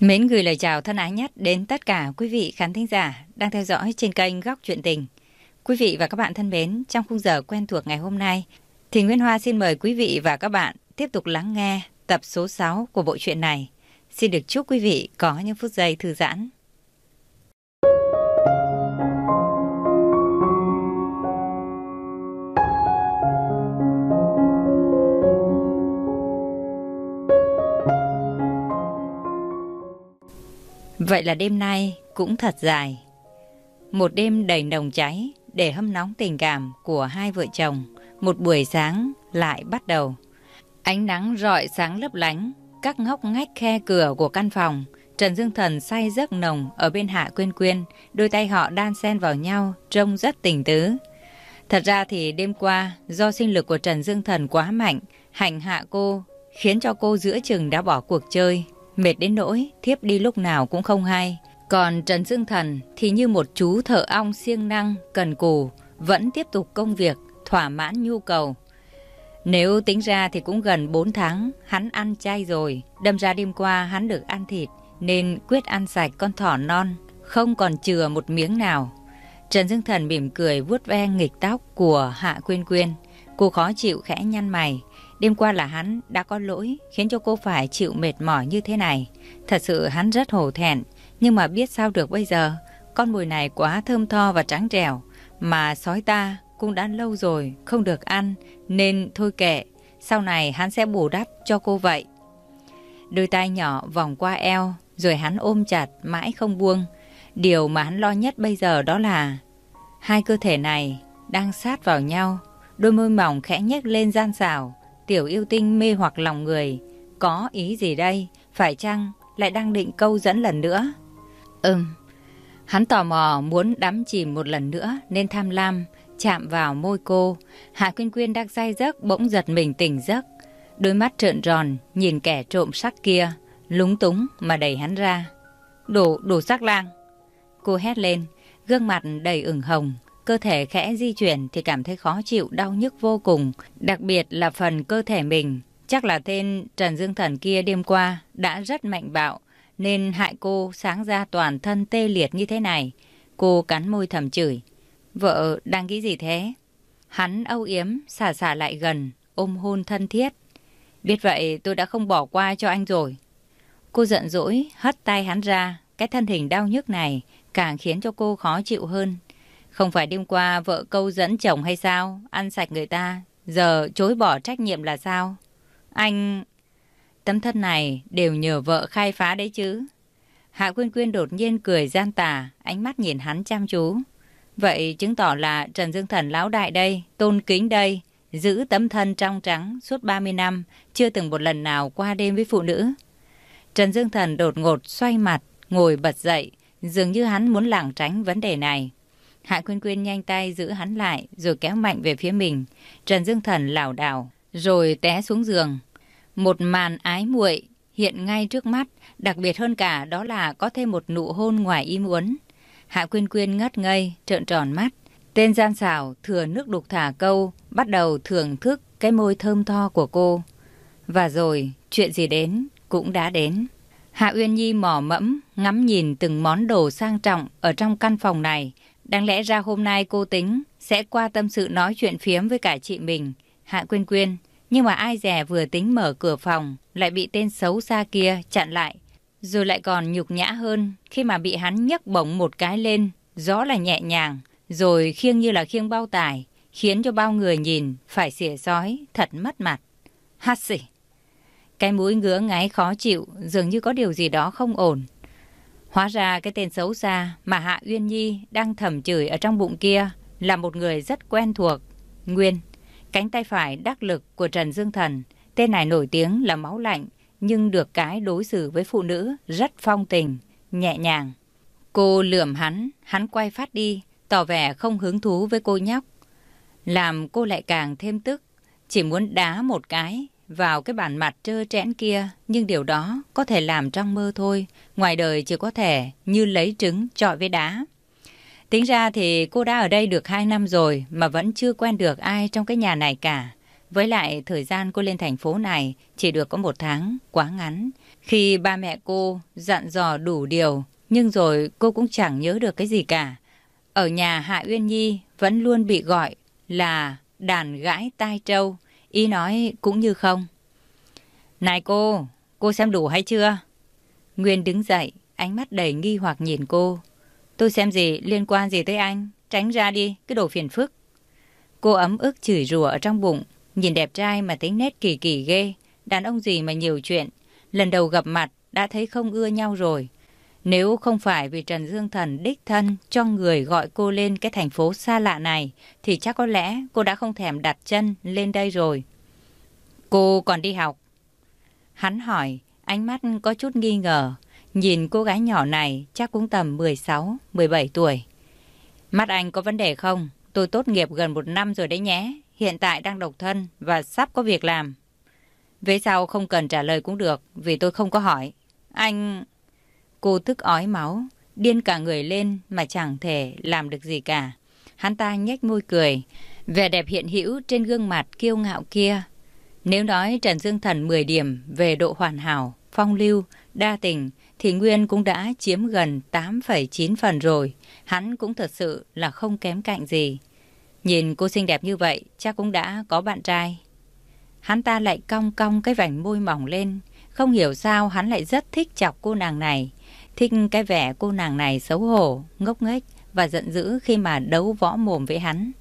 Mến gửi lời chào thân ái nhất đến tất cả quý vị khán thính giả đang theo dõi trên kênh Góc Chuyện Tình. Quý vị và các bạn thân mến, trong khung giờ quen thuộc ngày hôm nay, thì Nguyễn Hoa xin mời quý vị và các bạn tiếp tục lắng nghe tập số 6 của bộ truyện này. Xin được chúc quý vị có những phút giây thư giãn. Vậy là đêm nay cũng thật dài. Một đêm đầy nồng cháy để hâm nóng tình cảm của hai vợ chồng. Một buổi sáng lại bắt đầu. Ánh nắng rọi sáng lấp lánh, các ngóc ngách khe cửa của căn phòng. Trần Dương Thần say giấc nồng ở bên Hạ Quyên Quyên, đôi tay họ đan xen vào nhau, trông rất tình tứ. Thật ra thì đêm qua, do sinh lực của Trần Dương Thần quá mạnh, hành hạ cô, khiến cho cô giữa chừng đã bỏ cuộc chơi, mệt đến nỗi thiếp đi lúc nào cũng không hay. Còn Trần Dương Thần thì như một chú thợ ong siêng năng, cần cù, vẫn tiếp tục công việc, thỏa mãn nhu cầu. Nếu tính ra thì cũng gần 4 tháng, hắn ăn chay rồi, đâm ra đêm qua hắn được ăn thịt, nên quyết ăn sạch con thỏ non, không còn chừa một miếng nào. Trần Dương Thần mỉm cười vuốt ve nghịch tóc của Hạ Quyên Quyên. Cô khó chịu khẽ nhăn mày, Đêm qua là hắn đã có lỗi khiến cho cô phải chịu mệt mỏi như thế này. Thật sự hắn rất hổ thẹn, nhưng mà biết sao được bây giờ. Con mùi này quá thơm tho và trắng trẻo, mà sói ta cũng đã lâu rồi không được ăn, nên thôi kệ, sau này hắn sẽ bù đắp cho cô vậy. Đôi tay nhỏ vòng qua eo, rồi hắn ôm chặt mãi không buông. Điều mà hắn lo nhất bây giờ đó là hai cơ thể này đang sát vào nhau, đôi môi mỏng khẽ nhếch lên gian xảo, tiểu yêu tinh mê hoặc lòng người. Có ý gì đây? Phải chăng lại đang định câu dẫn lần nữa? Ừm. Hắn tò mò muốn đắm chìm một lần nữa nên tham lam chạm vào môi cô. Hạ Quyên Quyên đang say giấc bỗng giật mình tỉnh giấc. Đôi mắt trợn tròn nhìn kẻ trộm sắc kia, lúng túng mà đẩy hắn ra. Đồ, đồ sắc lang. Cô hét lên, gương mặt đầy ửng hồng, cơ thể khẽ di chuyển thì cảm thấy khó chịu, đau nhức vô cùng, đặc biệt là phần cơ thể mình. Chắc là tên Trần Dương Thần kia đêm qua đã rất mạnh bạo, nên hại cô sáng ra toàn thân tê liệt như thế này. Cô cắn môi thầm chửi. Vợ đang nghĩ gì thế? Hắn âu yếm, xả xả lại gần, ôm hôn thân thiết. Biết vậy tôi đã không bỏ qua cho anh rồi. Cô giận dỗi, hất tay hắn ra. Cái thân hình đau nhức này càng khiến cho cô khó chịu hơn. Không phải đêm qua vợ câu dẫn chồng hay sao? Ăn sạch người ta, giờ chối bỏ trách nhiệm là sao? Anh... Tấm thân này đều nhờ vợ khai phá đấy chứ. Hạ Quyên Quyên đột nhiên cười gian tà, ánh mắt nhìn hắn chăm chú. Vậy chứng tỏ là Trần Dương Thần lão đại đây, tôn kính đây, giữ tấm thân trong trắng suốt 30 năm, chưa từng một lần nào qua đêm với phụ nữ. Trần Dương Thần đột ngột xoay mặt, ngồi bật dậy, dường như hắn muốn lảng tránh vấn đề này. Hạ Quyên Quyên nhanh tay giữ hắn lại rồi kéo mạnh về phía mình. Trần Dương Thần lảo đảo rồi té xuống giường. Một màn ái muội hiện ngay trước mắt, đặc biệt hơn cả đó là có thêm một nụ hôn ngoài ý muốn. Hạ Quyên Quyên ngất ngây, trợn tròn mắt. Tên gian xảo thừa nước đục thả câu, bắt đầu thưởng thức cái môi thơm tho của cô. Và rồi, chuyện gì đến cũng đã đến. Hạ Uyên Nhi mò mẫm, ngắm nhìn từng món đồ sang trọng ở trong căn phòng này, Đáng lẽ ra hôm nay cô tính sẽ qua tâm sự nói chuyện phiếm với cả chị mình, Hạ Quyên Quyên. Nhưng mà ai dè vừa tính mở cửa phòng lại bị tên xấu xa kia chặn lại. Rồi lại còn nhục nhã hơn khi mà bị hắn nhấc bổng một cái lên, gió là nhẹ nhàng, rồi khiêng như là khiêng bao tải, khiến cho bao người nhìn phải xỉa sói, thật mất mặt. Hát xỉ! Cái mũi ngứa ngáy khó chịu, dường như có điều gì đó không ổn. Hóa ra cái tên xấu xa mà Hạ Uyên Nhi đang thầm chửi ở trong bụng kia là một người rất quen thuộc. Nguyên, cánh tay phải đắc lực của Trần Dương Thần. Tên này nổi tiếng là máu lạnh, nhưng được cái đối xử với phụ nữ rất phong tình, nhẹ nhàng. Cô lườm hắn, hắn quay phát đi, tỏ vẻ không hứng thú với cô nhóc. Làm cô lại càng thêm tức, chỉ muốn đá một cái vào cái bản mặt trơ trẽn kia, nhưng điều đó có thể làm trong mơ thôi, ngoài đời chỉ có thể như lấy trứng trọi với đá. Tính ra thì cô đã ở đây được 2 năm rồi mà vẫn chưa quen được ai trong cái nhà này cả. Với lại thời gian cô lên thành phố này chỉ được có một tháng, quá ngắn. Khi ba mẹ cô dặn dò đủ điều, nhưng rồi cô cũng chẳng nhớ được cái gì cả. Ở nhà Hạ Uyên Nhi vẫn luôn bị gọi là đàn gãi tai trâu, ý nói cũng như không. Này cô, cô xem đủ hay chưa? Nguyên đứng dậy, ánh mắt đầy nghi hoặc nhìn cô. Tôi xem gì liên quan gì tới anh? Tránh ra đi, cái đồ phiền phức. Cô ấm ức chửi rủa ở trong bụng, nhìn đẹp trai mà tính nét kỳ kỳ ghê. Đàn ông gì mà nhiều chuyện, lần đầu gặp mặt đã thấy không ưa nhau rồi. Nếu không phải vì Trần Dương Thần đích thân cho người gọi cô lên cái thành phố xa lạ này, thì chắc có lẽ cô đã không thèm đặt chân lên đây rồi. Cô còn đi học? Hắn hỏi, ánh mắt có chút nghi ngờ. Nhìn cô gái nhỏ này chắc cũng tầm 16, 17 tuổi. Mắt anh có vấn đề không? Tôi tốt nghiệp gần một năm rồi đấy nhé. Hiện tại đang độc thân và sắp có việc làm. Về sau không cần trả lời cũng được vì tôi không có hỏi. Anh... Cô tức ói máu, điên cả người lên mà chẳng thể làm được gì cả. Hắn ta nhếch môi cười, vẻ đẹp hiện hữu trên gương mặt kiêu ngạo kia. Nếu nói Trần Dương Thần 10 điểm về độ hoàn hảo, phong lưu, đa tình, thì Nguyên cũng đã chiếm gần 8,9 phần rồi. Hắn cũng thật sự là không kém cạnh gì. Nhìn cô xinh đẹp như vậy, chắc cũng đã có bạn trai. Hắn ta lại cong cong cái vành môi mỏng lên. Không hiểu sao hắn lại rất thích chọc cô nàng này. Thích cái vẻ cô nàng này xấu hổ, ngốc nghếch và giận dữ khi mà đấu võ mồm với hắn.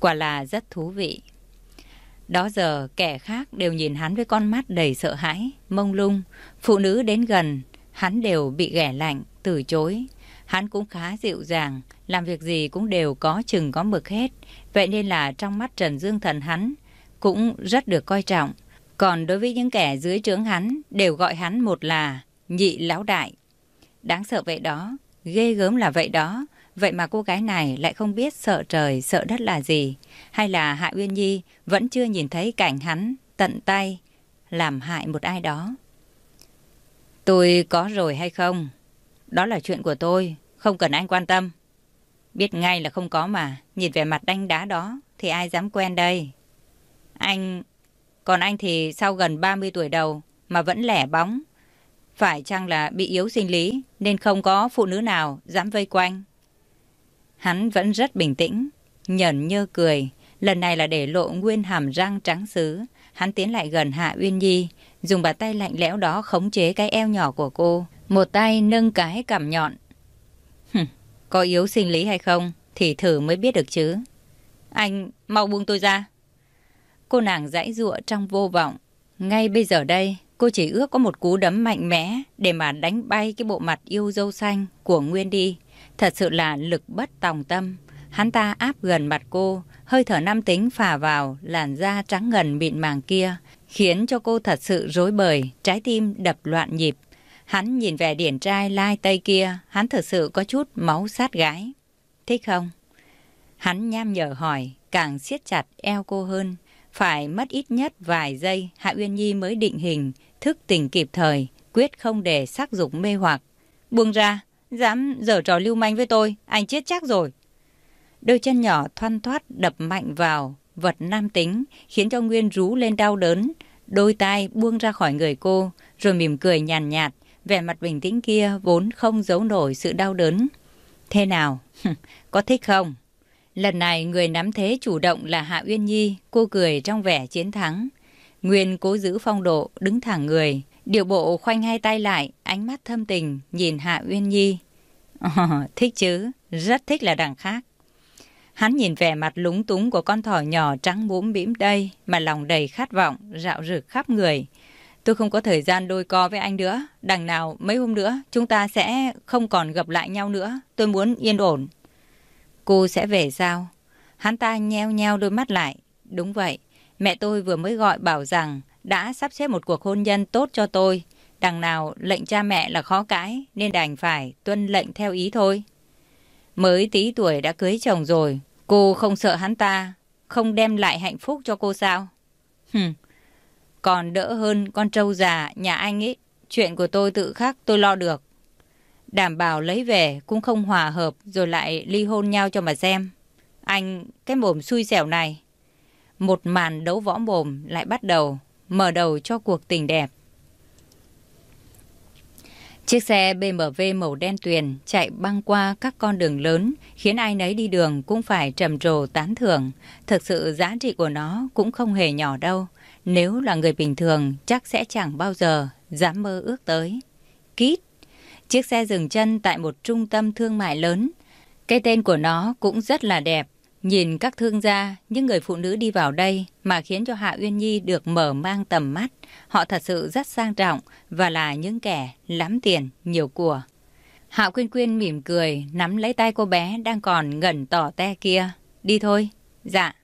Quả là rất thú vị. Đó giờ kẻ khác đều nhìn hắn với con mắt đầy sợ hãi, mông lung. Phụ nữ đến gần, hắn đều bị ghẻ lạnh, từ chối. Hắn cũng khá dịu dàng, làm việc gì cũng đều có chừng có mực hết. Vậy nên là trong mắt Trần Dương Thần hắn cũng rất được coi trọng. Còn đối với những kẻ dưới trướng hắn, đều gọi hắn một là nhị lão đại. Đáng sợ vậy đó, ghê gớm là vậy đó. Vậy mà cô gái này lại không biết sợ trời, sợ đất là gì. Hay là Hạ Uyên Nhi vẫn chưa nhìn thấy cảnh hắn tận tay làm hại một ai đó. Tôi có rồi hay không? Đó là chuyện của tôi, không cần anh quan tâm. Biết ngay là không có mà, nhìn về mặt đanh đá đó thì ai dám quen đây. Anh... Còn anh thì sau gần 30 tuổi đầu mà vẫn lẻ bóng. Phải chăng là bị yếu sinh lý nên không có phụ nữ nào dám vây quanh? Hắn vẫn rất bình tĩnh, nhẫn nhơ cười. Lần này là để lộ nguyên hàm răng trắng xứ. Hắn tiến lại gần Hạ Uyên Nhi, dùng bàn tay lạnh lẽo đó khống chế cái eo nhỏ của cô. Một tay nâng cái cằm nhọn. Hừm, có yếu sinh lý hay không thì thử mới biết được chứ. Anh mau buông tôi ra. Cô nàng giãy giụa trong vô vọng. Ngay bây giờ đây, cô chỉ ước có một cú đấm mạnh mẽ để mà đánh bay cái bộ mặt yêu dâu xanh của Nguyên đi. Thật sự là lực bất tòng tâm. Hắn ta áp gần mặt cô, hơi thở nam tính phả vào làn da trắng ngần mịn màng kia, khiến cho cô thật sự rối bời, trái tim đập loạn nhịp. Hắn nhìn về điển trai lai tây kia, hắn thật sự có chút máu sát gái. Thích không? Hắn nham nhở hỏi, càng siết chặt eo cô hơn. Phải mất ít nhất vài giây, Hạ Uyên Nhi mới định hình, thức tỉnh kịp thời, quyết không để sắc dục mê hoặc. Buông ra, dám dở trò lưu manh với tôi, anh chết chắc rồi. Đôi chân nhỏ thoăn thoát đập mạnh vào vật nam tính, khiến cho Nguyên rú lên đau đớn. Đôi tai buông ra khỏi người cô, rồi mỉm cười nhàn nhạt, nhạt, vẻ mặt bình tĩnh kia vốn không giấu nổi sự đau đớn. Thế nào? Có thích không? Lần này người nắm thế chủ động là Hạ Uyên Nhi, cô cười trong vẻ chiến thắng. Nguyên cố giữ phong độ, đứng thẳng người, điều bộ khoanh hai tay lại, ánh mắt thâm tình, nhìn Hạ Uyên Nhi. Ồ, ờ, thích chứ, rất thích là đằng khác. Hắn nhìn vẻ mặt lúng túng của con thỏ nhỏ trắng búm bĩm đây mà lòng đầy khát vọng, rạo rực khắp người. Tôi không có thời gian đôi co với anh nữa. Đằng nào mấy hôm nữa chúng ta sẽ không còn gặp lại nhau nữa. Tôi muốn yên ổn. Cô sẽ về sao? Hắn ta nheo nheo đôi mắt lại. Đúng vậy. Mẹ tôi vừa mới gọi bảo rằng đã sắp xếp một cuộc hôn nhân tốt cho tôi. Đằng nào lệnh cha mẹ là khó cãi nên đành phải tuân lệnh theo ý thôi. Mới tí tuổi đã cưới chồng rồi, cô không sợ hắn ta, không đem lại hạnh phúc cho cô sao? Hừm, còn đỡ hơn con trâu già nhà anh ấy, chuyện của tôi tự khắc tôi lo được. Đảm bảo lấy về cũng không hòa hợp rồi lại ly hôn nhau cho mà xem. Anh, cái mồm xui xẻo này. Một màn đấu võ mồm lại bắt đầu, mở đầu cho cuộc tình đẹp. Chiếc xe BMW màu đen tuyền chạy băng qua các con đường lớn, khiến ai nấy đi đường cũng phải trầm trồ tán thưởng. Thực sự giá trị của nó cũng không hề nhỏ đâu. Nếu là người bình thường, chắc sẽ chẳng bao giờ dám mơ ước tới. Kít Chiếc xe dừng chân tại một trung tâm thương mại lớn. Cái tên của nó cũng rất là đẹp. Nhìn các thương gia, những người phụ nữ đi vào đây mà khiến cho Hạ Uyên Nhi được mở mang tầm mắt. Họ thật sự rất sang trọng và là những kẻ lắm tiền, nhiều của. Hạ Quyên Quyên mỉm cười, nắm lấy tay cô bé đang còn ngẩn tỏ te kia. Đi thôi. Dạ.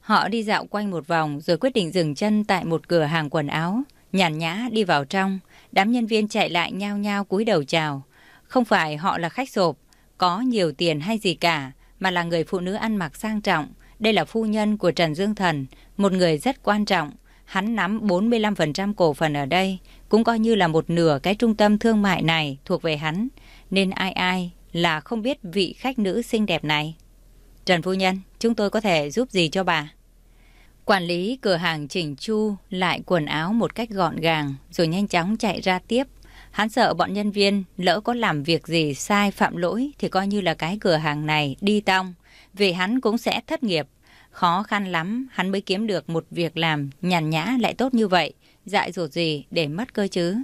Họ đi dạo quanh một vòng rồi quyết định dừng chân tại một cửa hàng quần áo. Nhàn nhã đi vào trong, đám nhân viên chạy lại nhao nhao cúi đầu chào. Không phải họ là khách sộp, có nhiều tiền hay gì cả, mà là người phụ nữ ăn mặc sang trọng. Đây là phu nhân của Trần Dương Thần, một người rất quan trọng. Hắn nắm 45% cổ phần ở đây, cũng coi như là một nửa cái trung tâm thương mại này thuộc về hắn. Nên ai ai là không biết vị khách nữ xinh đẹp này. Trần Phu Nhân, chúng tôi có thể giúp gì cho bà? Quản lý cửa hàng chỉnh chu lại quần áo một cách gọn gàng rồi nhanh chóng chạy ra tiếp. Hắn sợ bọn nhân viên lỡ có làm việc gì sai phạm lỗi thì coi như là cái cửa hàng này đi tong. Vì hắn cũng sẽ thất nghiệp. Khó khăn lắm hắn mới kiếm được một việc làm nhàn nhã lại tốt như vậy. Dại dột gì để mất cơ chứ.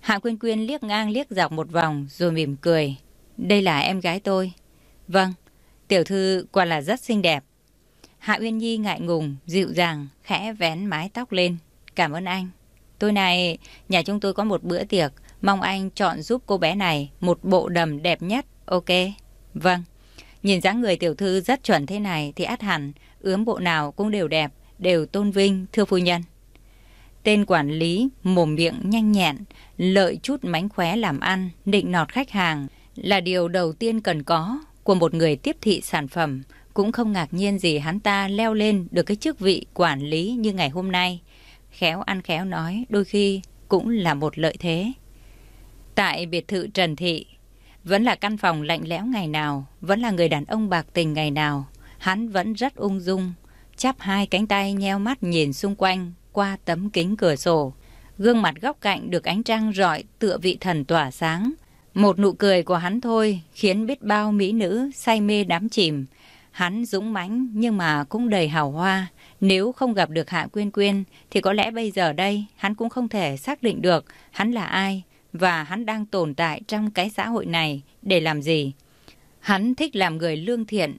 Hạ Quyên Quyên liếc ngang liếc dọc một vòng rồi mỉm cười. Đây là em gái tôi. Vâng, tiểu thư quả là rất xinh đẹp. Hạ Uyên Nhi ngại ngùng, dịu dàng, khẽ vén mái tóc lên. Cảm ơn anh. Tối nay, nhà chúng tôi có một bữa tiệc. Mong anh chọn giúp cô bé này một bộ đầm đẹp nhất. Ok. Vâng. Nhìn dáng người tiểu thư rất chuẩn thế này thì át hẳn, ướm bộ nào cũng đều đẹp, đều tôn vinh, thưa phu nhân. Tên quản lý, mồm miệng nhanh nhẹn, lợi chút mánh khóe làm ăn, định nọt khách hàng là điều đầu tiên cần có của một người tiếp thị sản phẩm. Cũng không ngạc nhiên gì hắn ta leo lên được cái chức vị quản lý như ngày hôm nay. Khéo ăn khéo nói đôi khi cũng là một lợi thế. Tại biệt thự Trần Thị, vẫn là căn phòng lạnh lẽo ngày nào, vẫn là người đàn ông bạc tình ngày nào. Hắn vẫn rất ung dung, chắp hai cánh tay nheo mắt nhìn xung quanh qua tấm kính cửa sổ. Gương mặt góc cạnh được ánh trăng rọi tựa vị thần tỏa sáng. Một nụ cười của hắn thôi khiến biết bao mỹ nữ say mê đắm chìm. Hắn dũng mãnh nhưng mà cũng đầy hào hoa. Nếu không gặp được Hạ Quyên Quyên thì có lẽ bây giờ đây hắn cũng không thể xác định được hắn là ai và hắn đang tồn tại trong cái xã hội này để làm gì. Hắn thích làm người lương thiện.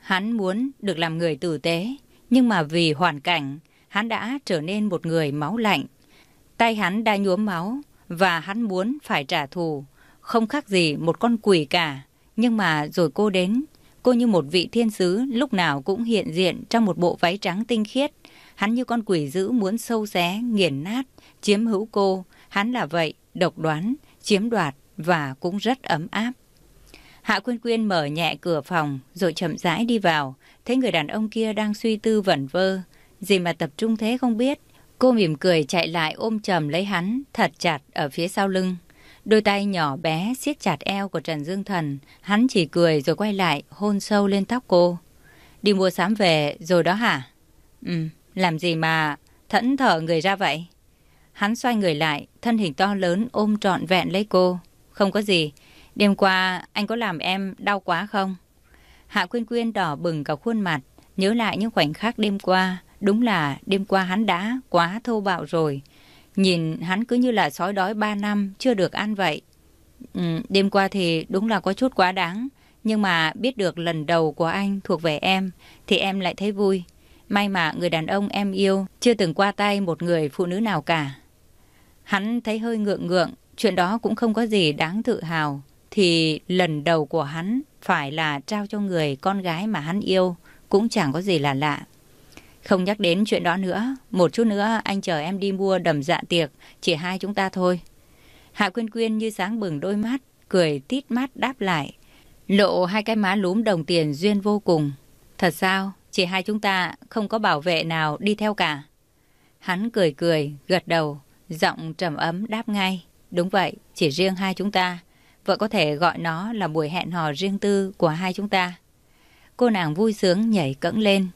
Hắn muốn được làm người tử tế. Nhưng mà vì hoàn cảnh, hắn đã trở nên một người máu lạnh. Tay hắn đã nhuốm máu và hắn muốn phải trả thù. Không khác gì một con quỷ cả. Nhưng mà rồi cô đến, cô như một vị thiên sứ lúc nào cũng hiện diện trong một bộ váy trắng tinh khiết. Hắn như con quỷ dữ muốn sâu xé, nghiền nát, chiếm hữu cô. Hắn là vậy, độc đoán, chiếm đoạt và cũng rất ấm áp. Hạ Quyên Quyên mở nhẹ cửa phòng rồi chậm rãi đi vào, thấy người đàn ông kia đang suy tư vẩn vơ. Gì mà tập trung thế không biết. Cô mỉm cười chạy lại ôm chầm lấy hắn thật chặt ở phía sau lưng. Đôi tay nhỏ bé siết chặt eo của Trần Dương Thần. Hắn chỉ cười rồi quay lại hôn sâu lên tóc cô. Đi mua sắm về rồi đó hả? Ừ, làm gì mà thẫn thở người ra vậy? Hắn xoay người lại, thân hình to lớn ôm trọn vẹn lấy cô. Không có gì. Đêm qua anh có làm em đau quá không? Hạ Quyên Quyên đỏ bừng cả khuôn mặt, nhớ lại những khoảnh khắc đêm qua. Đúng là đêm qua hắn đã quá thô bạo rồi. Nhìn hắn cứ như là sói đói ba năm chưa được ăn vậy. Ừ, đêm qua thì đúng là có chút quá đáng. Nhưng mà biết được lần đầu của anh thuộc về em thì em lại thấy vui. May mà người đàn ông em yêu chưa từng qua tay một người phụ nữ nào cả. Hắn thấy hơi ngượng ngượng, chuyện đó cũng không có gì đáng tự hào. Thì lần đầu của hắn phải là trao cho người con gái mà hắn yêu, cũng chẳng có gì là lạ. Không nhắc đến chuyện đó nữa, một chút nữa anh chờ em đi mua đầm dạ tiệc, chỉ hai chúng ta thôi. Hạ Quyên Quyên như sáng bừng đôi mắt, cười tít mắt đáp lại. Lộ hai cái má lúm đồng tiền duyên vô cùng. Thật sao, chỉ hai chúng ta không có bảo vệ nào đi theo cả. Hắn cười cười, gật đầu, giọng trầm ấm đáp ngay. Đúng vậy, chỉ riêng hai chúng ta. Vợ có thể gọi nó là buổi hẹn hò riêng tư của hai chúng ta. Cô nàng vui sướng nhảy cẫng lên,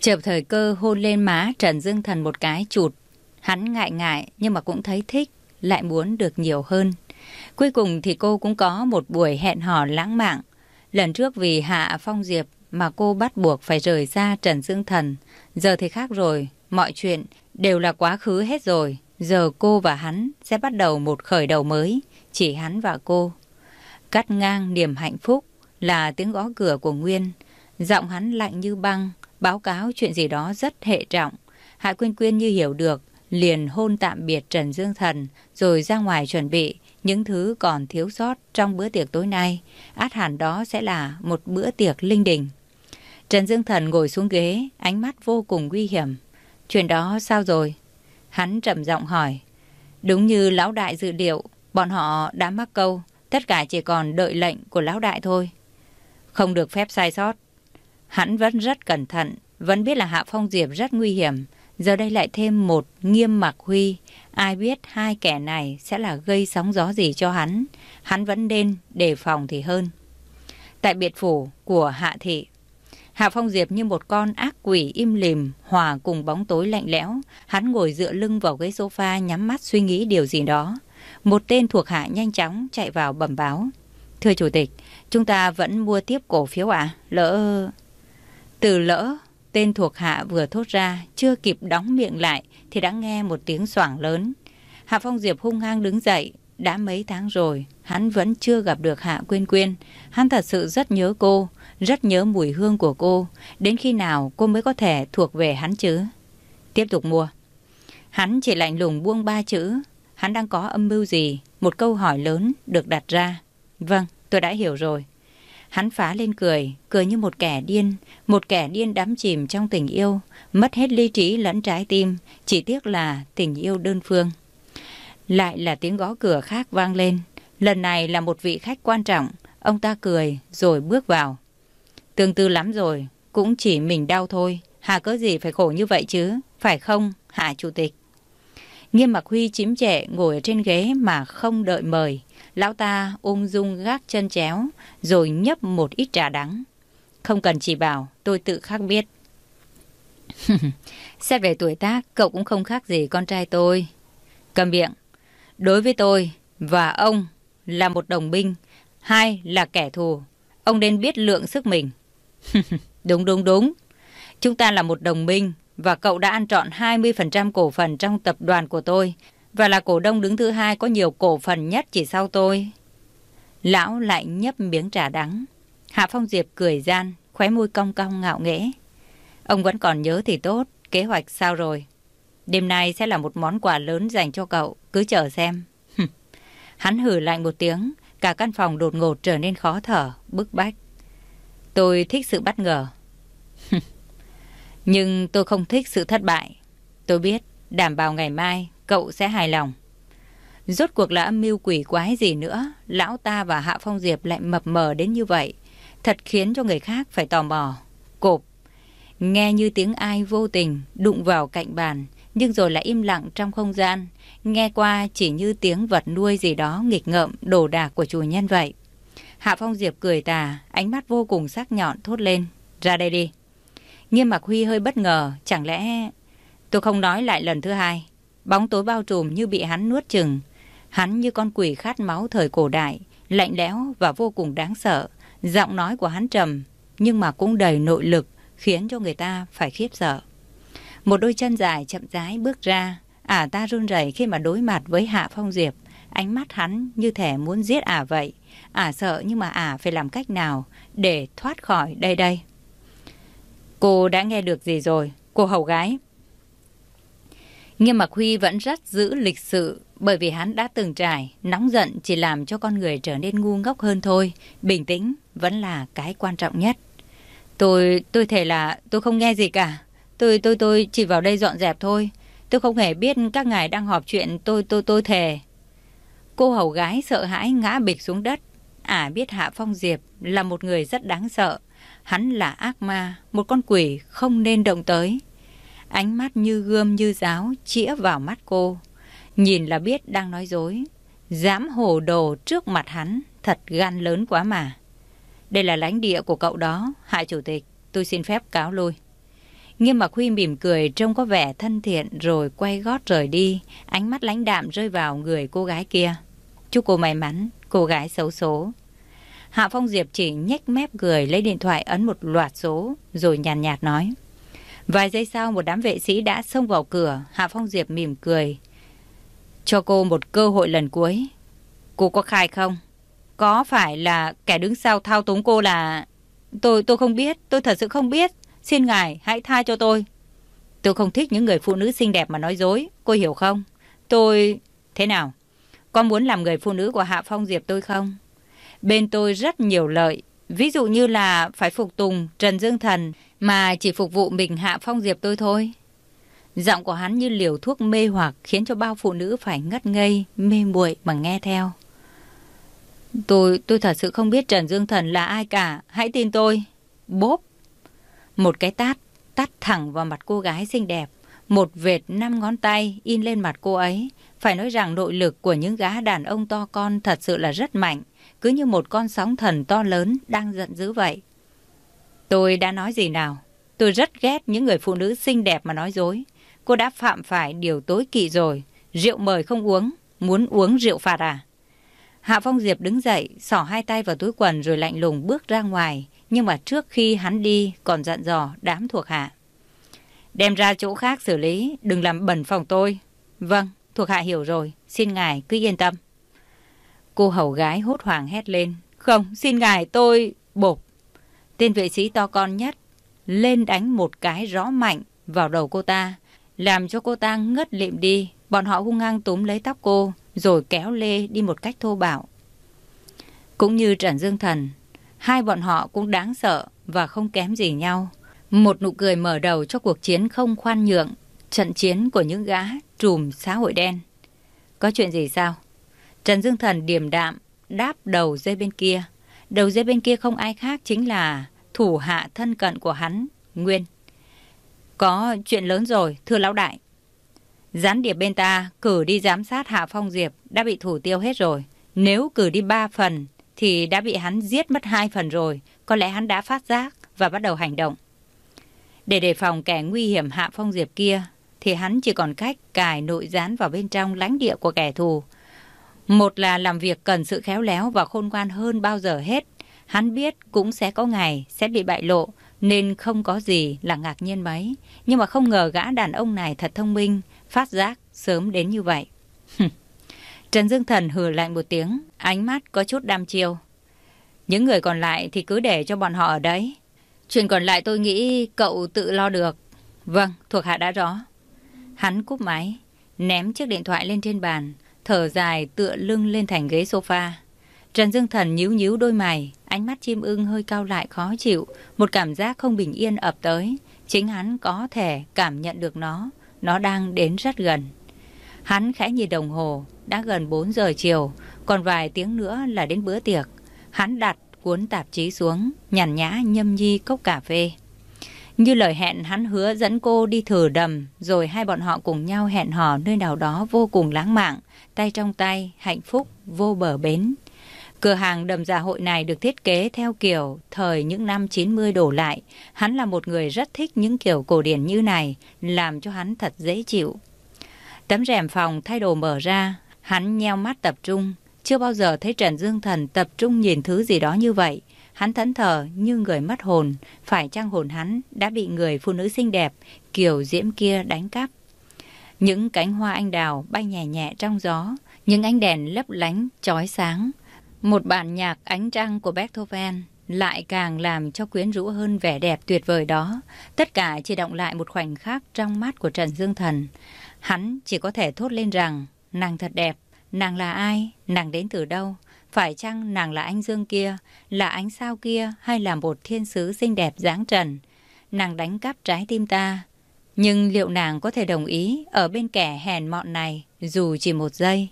Chợp thời cơ hôn lên má Trần Dương Thần một cái chụt. Hắn ngại ngại nhưng mà cũng thấy thích, lại muốn được nhiều hơn. Cuối cùng thì cô cũng có một buổi hẹn hò lãng mạn. Lần trước vì Hạ Phong Diệp mà cô bắt buộc phải rời xa Trần Dương Thần. Giờ thì khác rồi, mọi chuyện đều là quá khứ hết rồi. Giờ cô và hắn sẽ bắt đầu một khởi đầu mới, chỉ hắn và cô. Cắt ngang niềm hạnh phúc là tiếng gõ cửa của Nguyên. Giọng hắn lạnh như băng, báo cáo chuyện gì đó rất hệ trọng. Hạ Quyên Quyên như hiểu được, liền hôn tạm biệt Trần Dương Thần, rồi ra ngoài chuẩn bị những thứ còn thiếu sót trong bữa tiệc tối nay. Át hẳn đó sẽ là một bữa tiệc linh đình. Trần Dương Thần ngồi xuống ghế, ánh mắt vô cùng nguy hiểm. Chuyện đó sao rồi? Hắn trầm giọng hỏi. Đúng như lão đại dự liệu, bọn họ đã mắc câu. Tất cả chỉ còn đợi lệnh của lão đại thôi. Không được phép sai sót. Hắn vẫn rất cẩn thận, vẫn biết là Hạ Phong Diệp rất nguy hiểm. Giờ đây lại thêm một nghiêm mặc huy. Ai biết hai kẻ này sẽ là gây sóng gió gì cho hắn. Hắn vẫn nên đề phòng thì hơn. Tại biệt phủ của Hạ Thị, Hạ Phong Diệp như một con ác quỷ im lìm, hòa cùng bóng tối lạnh lẽo. Hắn ngồi dựa lưng vào ghế sofa nhắm mắt suy nghĩ điều gì đó. Một tên thuộc hạ nhanh chóng chạy vào bẩm báo. Thưa Chủ tịch, chúng ta vẫn mua tiếp cổ phiếu ạ? À? Lỡ... Từ lỡ, tên thuộc hạ vừa thốt ra, chưa kịp đóng miệng lại thì đã nghe một tiếng xoảng lớn. Hạ Phong Diệp hung hăng đứng dậy. Đã mấy tháng rồi, hắn vẫn chưa gặp được Hạ Quyên Quyên. Hắn thật sự rất nhớ cô rất nhớ mùi hương của cô. Đến khi nào cô mới có thể thuộc về hắn chứ? Tiếp tục mua. Hắn chỉ lạnh lùng buông ba chữ. Hắn đang có âm mưu gì? Một câu hỏi lớn được đặt ra. Vâng, tôi đã hiểu rồi. Hắn phá lên cười, cười như một kẻ điên, một kẻ điên đắm chìm trong tình yêu, mất hết lý trí lẫn trái tim, chỉ tiếc là tình yêu đơn phương. Lại là tiếng gõ cửa khác vang lên, lần này là một vị khách quan trọng, ông ta cười rồi bước vào. Tương tư lắm rồi, cũng chỉ mình đau thôi. Hà có gì phải khổ như vậy chứ, phải không, Hạ Chủ tịch? Nghiêm mặc Huy chím trẻ ngồi ở trên ghế mà không đợi mời. Lão ta ung dung gác chân chéo, rồi nhấp một ít trà đắng. Không cần chỉ bảo, tôi tự khác biết. Xét về tuổi tác, cậu cũng không khác gì con trai tôi. Cầm miệng. Đối với tôi và ông là một đồng binh, hai là kẻ thù. Ông nên biết lượng sức mình. đúng đúng đúng. Chúng ta là một đồng minh và cậu đã ăn trọn 20% cổ phần trong tập đoàn của tôi và là cổ đông đứng thứ hai có nhiều cổ phần nhất chỉ sau tôi. Lão lại nhấp miếng trà đắng. Hạ Phong Diệp cười gian, khóe môi cong cong ngạo nghễ. Ông vẫn còn nhớ thì tốt, kế hoạch sao rồi? Đêm nay sẽ là một món quà lớn dành cho cậu, cứ chờ xem. Hắn hử lạnh một tiếng, cả căn phòng đột ngột trở nên khó thở, bức bách. Tôi thích sự bất ngờ. Nhưng tôi không thích sự thất bại. Tôi biết, đảm bảo ngày mai cậu sẽ hài lòng. Rốt cuộc là âm mưu quỷ quái gì nữa, lão ta và Hạ Phong Diệp lại mập mờ đến như vậy. Thật khiến cho người khác phải tò mò. Cộp. Nghe như tiếng ai vô tình đụng vào cạnh bàn, nhưng rồi lại im lặng trong không gian. Nghe qua chỉ như tiếng vật nuôi gì đó nghịch ngợm đồ đạc của chủ nhân vậy. Hạ Phong Diệp cười tà, ánh mắt vô cùng sắc nhọn thốt lên. Ra đây đi. Nghiêm mặc Huy hơi bất ngờ, chẳng lẽ... Tôi không nói lại lần thứ hai. Bóng tối bao trùm như bị hắn nuốt chừng. Hắn như con quỷ khát máu thời cổ đại, lạnh lẽo và vô cùng đáng sợ. Giọng nói của hắn trầm, nhưng mà cũng đầy nội lực, khiến cho người ta phải khiếp sợ. Một đôi chân dài chậm rãi bước ra, ả à, ta run rẩy khi mà đối mặt với Hạ Phong Diệp. Ánh mắt hắn như thể muốn giết ả vậy. Ả sợ nhưng mà ả phải làm cách nào để thoát khỏi đây đây. Cô đã nghe được gì rồi, cô hầu gái? Nghiêm Mặc Huy vẫn rất giữ lịch sự bởi vì hắn đã từng trải, nóng giận chỉ làm cho con người trở nên ngu ngốc hơn thôi. Bình tĩnh vẫn là cái quan trọng nhất. Tôi, tôi thể là tôi không nghe gì cả. Tôi, tôi, tôi chỉ vào đây dọn dẹp thôi. Tôi không hề biết các ngài đang họp chuyện tôi, tôi, tôi thề. Cô hầu gái sợ hãi ngã bịch xuống đất. Ả à, biết Hạ Phong Diệp là một người rất đáng sợ. Hắn là ác ma, một con quỷ không nên động tới. Ánh mắt như gươm như giáo chĩa vào mắt cô. Nhìn là biết đang nói dối. Dám hồ đồ trước mặt hắn, thật gan lớn quá mà. Đây là lãnh địa của cậu đó, Hạ Chủ tịch. Tôi xin phép cáo lui. Nghiêm mặc Huy mỉm cười trông có vẻ thân thiện rồi quay gót rời đi. Ánh mắt lãnh đạm rơi vào người cô gái kia. Chúc cô may mắn, cô gái xấu số. Hạ Phong Diệp chỉ nhếch mép cười lấy điện thoại ấn một loạt số rồi nhàn nhạt, nhạt nói. Vài giây sau một đám vệ sĩ đã xông vào cửa, Hạ Phong Diệp mỉm cười. Cho cô một cơ hội lần cuối. Cô có khai không? Có phải là kẻ đứng sau thao túng cô là... Tôi tôi không biết, tôi thật sự không biết. Xin ngài hãy tha cho tôi. Tôi không thích những người phụ nữ xinh đẹp mà nói dối, cô hiểu không? Tôi... Thế nào? Con muốn làm người phụ nữ của Hạ Phong Diệp tôi không? Bên tôi rất nhiều lợi. Ví dụ như là phải phục tùng Trần Dương Thần mà chỉ phục vụ mình Hạ Phong Diệp tôi thôi. Giọng của hắn như liều thuốc mê hoặc khiến cho bao phụ nữ phải ngất ngây, mê muội mà nghe theo. Tôi, tôi thật sự không biết Trần Dương Thần là ai cả. Hãy tin tôi. Bốp. Một cái tát, tát thẳng vào mặt cô gái xinh đẹp. Một vệt năm ngón tay in lên mặt cô ấy. Phải nói rằng nội lực của những gã đàn ông to con thật sự là rất mạnh. Cứ như một con sóng thần to lớn đang giận dữ vậy. Tôi đã nói gì nào? Tôi rất ghét những người phụ nữ xinh đẹp mà nói dối. Cô đã phạm phải điều tối kỵ rồi. Rượu mời không uống. Muốn uống rượu phạt à? Hạ Phong Diệp đứng dậy, xỏ hai tay vào túi quần rồi lạnh lùng bước ra ngoài. Nhưng mà trước khi hắn đi còn dặn dò đám thuộc hạ. Đem ra chỗ khác xử lý, đừng làm bẩn phòng tôi. Vâng, thuộc hạ hiểu rồi, xin ngài cứ yên tâm. Cô hầu gái hốt hoảng hét lên. Không, xin ngài tôi... Bộp. Tên vệ sĩ to con nhất lên đánh một cái rõ mạnh vào đầu cô ta, làm cho cô ta ngất lịm đi. Bọn họ hung hăng túm lấy tóc cô, rồi kéo Lê đi một cách thô bạo. Cũng như Trần Dương Thần, hai bọn họ cũng đáng sợ và không kém gì nhau. Một nụ cười mở đầu cho cuộc chiến không khoan nhượng, trận chiến của những gã trùm xã hội đen. Có chuyện gì sao? Trần Dương Thần điềm đạm, đáp đầu dây bên kia. Đầu dây bên kia không ai khác chính là thủ hạ thân cận của hắn, Nguyên. Có chuyện lớn rồi, thưa lão đại. Gián điệp bên ta cử đi giám sát Hạ Phong Diệp đã bị thủ tiêu hết rồi. Nếu cử đi ba phần thì đã bị hắn giết mất hai phần rồi. Có lẽ hắn đã phát giác và bắt đầu hành động. Để đề phòng kẻ nguy hiểm Hạ Phong Diệp kia, thì hắn chỉ còn cách cài nội gián vào bên trong lãnh địa của kẻ thù. Một là làm việc cần sự khéo léo và khôn ngoan hơn bao giờ hết. Hắn biết cũng sẽ có ngày sẽ bị bại lộ, nên không có gì là ngạc nhiên mấy. Nhưng mà không ngờ gã đàn ông này thật thông minh, phát giác sớm đến như vậy. Trần Dương Thần hừ lạnh một tiếng, ánh mắt có chút đam chiêu. Những người còn lại thì cứ để cho bọn họ ở đấy. Chuyện còn lại tôi nghĩ cậu tự lo được. Vâng, thuộc hạ đã rõ. Hắn cúp máy, ném chiếc điện thoại lên trên bàn, thở dài tựa lưng lên thành ghế sofa. Trần Dương Thần nhíu nhíu đôi mày, ánh mắt chim ưng hơi cao lại khó chịu, một cảm giác không bình yên ập tới. Chính hắn có thể cảm nhận được nó, nó đang đến rất gần. Hắn khẽ nhìn đồng hồ, đã gần 4 giờ chiều, còn vài tiếng nữa là đến bữa tiệc. Hắn đặt cuốn tạp chí xuống, nhàn nhã nhâm nhi cốc cà phê. Như lời hẹn hắn hứa dẫn cô đi thử đầm, rồi hai bọn họ cùng nhau hẹn hò nơi nào đó vô cùng lãng mạn, tay trong tay, hạnh phúc, vô bờ bến. Cửa hàng đầm giả hội này được thiết kế theo kiểu thời những năm 90 đổ lại. Hắn là một người rất thích những kiểu cổ điển như này, làm cho hắn thật dễ chịu. Tấm rèm phòng thay đồ mở ra, hắn nheo mắt tập trung. Chưa bao giờ thấy Trần Dương Thần tập trung nhìn thứ gì đó như vậy. Hắn thẫn thờ như người mất hồn, phải chăng hồn hắn đã bị người phụ nữ xinh đẹp, kiểu diễm kia đánh cắp. Những cánh hoa anh đào bay nhẹ nhẹ trong gió, những ánh đèn lấp lánh, chói sáng. Một bản nhạc ánh trăng của Beethoven lại càng làm cho quyến rũ hơn vẻ đẹp tuyệt vời đó. Tất cả chỉ động lại một khoảnh khắc trong mắt của Trần Dương Thần. Hắn chỉ có thể thốt lên rằng, nàng thật đẹp, nàng là ai, nàng đến từ đâu? Phải chăng nàng là anh Dương kia, là ánh sao kia hay là một thiên sứ xinh đẹp dáng trần? Nàng đánh cắp trái tim ta. Nhưng liệu nàng có thể đồng ý ở bên kẻ hèn mọn này dù chỉ một giây?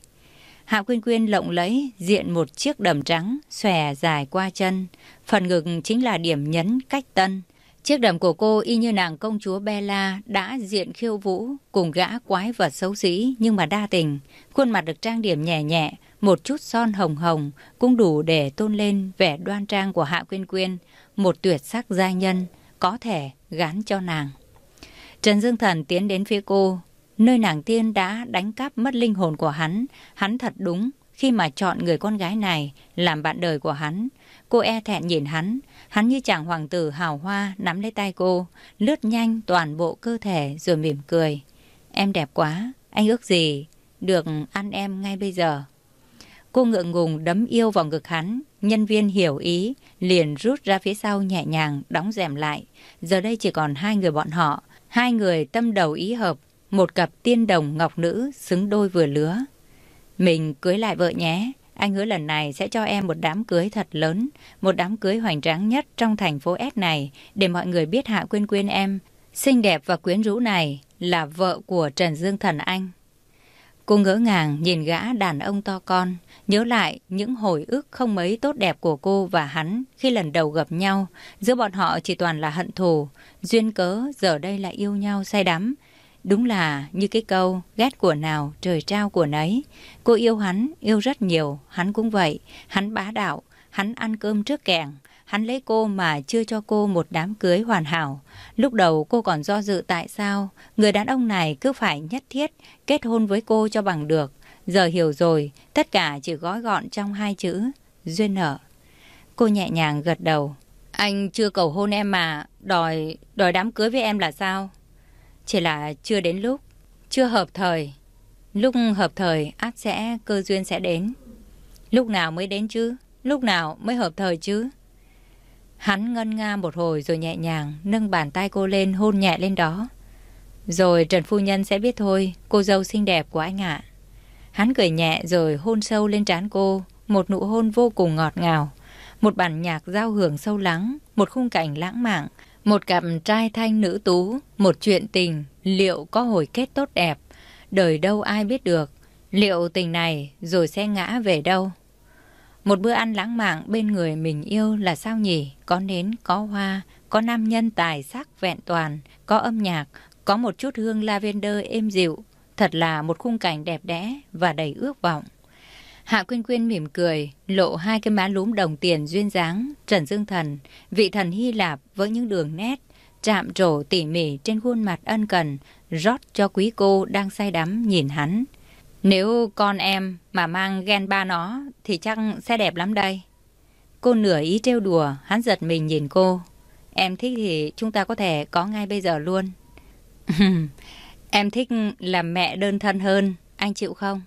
Hạ Quyên Quyên lộng lẫy diện một chiếc đầm trắng xòe dài qua chân. Phần ngực chính là điểm nhấn cách tân. Chiếc đầm của cô y như nàng công chúa Bella đã diện khiêu vũ cùng gã quái vật xấu xí nhưng mà đa tình. Khuôn mặt được trang điểm nhẹ nhẹ, một chút son hồng hồng cũng đủ để tôn lên vẻ đoan trang của Hạ Quyên Quyên, một tuyệt sắc gia nhân có thể gán cho nàng. Trần Dương Thần tiến đến phía cô, Nơi nàng tiên đã đánh cắp mất linh hồn của hắn, hắn thật đúng khi mà chọn người con gái này làm bạn đời của hắn. Cô e thẹn nhìn hắn, hắn như chàng hoàng tử hào hoa nắm lấy tay cô, lướt nhanh toàn bộ cơ thể rồi mỉm cười. Em đẹp quá, anh ước gì? Được ăn em ngay bây giờ. Cô ngượng ngùng đấm yêu vào ngực hắn, nhân viên hiểu ý, liền rút ra phía sau nhẹ nhàng, đóng rèm lại. Giờ đây chỉ còn hai người bọn họ, hai người tâm đầu ý hợp, một cặp tiên đồng ngọc nữ xứng đôi vừa lứa. Mình cưới lại vợ nhé, anh hứa lần này sẽ cho em một đám cưới thật lớn, một đám cưới hoành tráng nhất trong thành phố S này, để mọi người biết Hạ Quyên Quyên em, xinh đẹp và quyến rũ này, là vợ của Trần Dương Thần Anh. Cô ngỡ ngàng nhìn gã đàn ông to con, nhớ lại những hồi ức không mấy tốt đẹp của cô và hắn khi lần đầu gặp nhau. Giữa bọn họ chỉ toàn là hận thù, duyên cớ giờ đây lại yêu nhau say đắm. Đúng là như cái câu ghét của nào trời trao của nấy. Cô yêu hắn, yêu rất nhiều, hắn cũng vậy. Hắn bá đạo, hắn ăn cơm trước kẻng. Hắn lấy cô mà chưa cho cô một đám cưới hoàn hảo. Lúc đầu cô còn do dự tại sao người đàn ông này cứ phải nhất thiết kết hôn với cô cho bằng được. Giờ hiểu rồi, tất cả chỉ gói gọn trong hai chữ, duyên nợ. Cô nhẹ nhàng gật đầu. Anh chưa cầu hôn em mà, đòi đòi đám cưới với em là sao? Chỉ là chưa đến lúc, chưa hợp thời. Lúc hợp thời, át sẽ, cơ duyên sẽ đến. Lúc nào mới đến chứ? Lúc nào mới hợp thời chứ? Hắn ngân nga một hồi rồi nhẹ nhàng nâng bàn tay cô lên hôn nhẹ lên đó. Rồi Trần Phu Nhân sẽ biết thôi, cô dâu xinh đẹp của anh ạ. Hắn cười nhẹ rồi hôn sâu lên trán cô, một nụ hôn vô cùng ngọt ngào. Một bản nhạc giao hưởng sâu lắng, một khung cảnh lãng mạn, một cặp trai thanh nữ tú, một chuyện tình, liệu có hồi kết tốt đẹp? Đời đâu ai biết được, liệu tình này rồi sẽ ngã về đâu? Một bữa ăn lãng mạn bên người mình yêu là sao nhỉ? Có nến, có hoa, có nam nhân tài sắc vẹn toàn, có âm nhạc, có một chút hương lavender êm dịu. Thật là một khung cảnh đẹp đẽ và đầy ước vọng. Hạ Quyên Quyên mỉm cười, lộ hai cái má lúm đồng tiền duyên dáng, Trần Dương Thần, vị thần Hy Lạp với những đường nét, chạm trổ tỉ mỉ trên khuôn mặt ân cần, rót cho quý cô đang say đắm nhìn hắn. Nếu con em mà mang ghen ba nó thì chắc sẽ đẹp lắm đây. Cô nửa ý trêu đùa, hắn giật mình nhìn cô. Em thích thì chúng ta có thể có ngay bây giờ luôn. em thích làm mẹ đơn thân hơn, anh chịu không?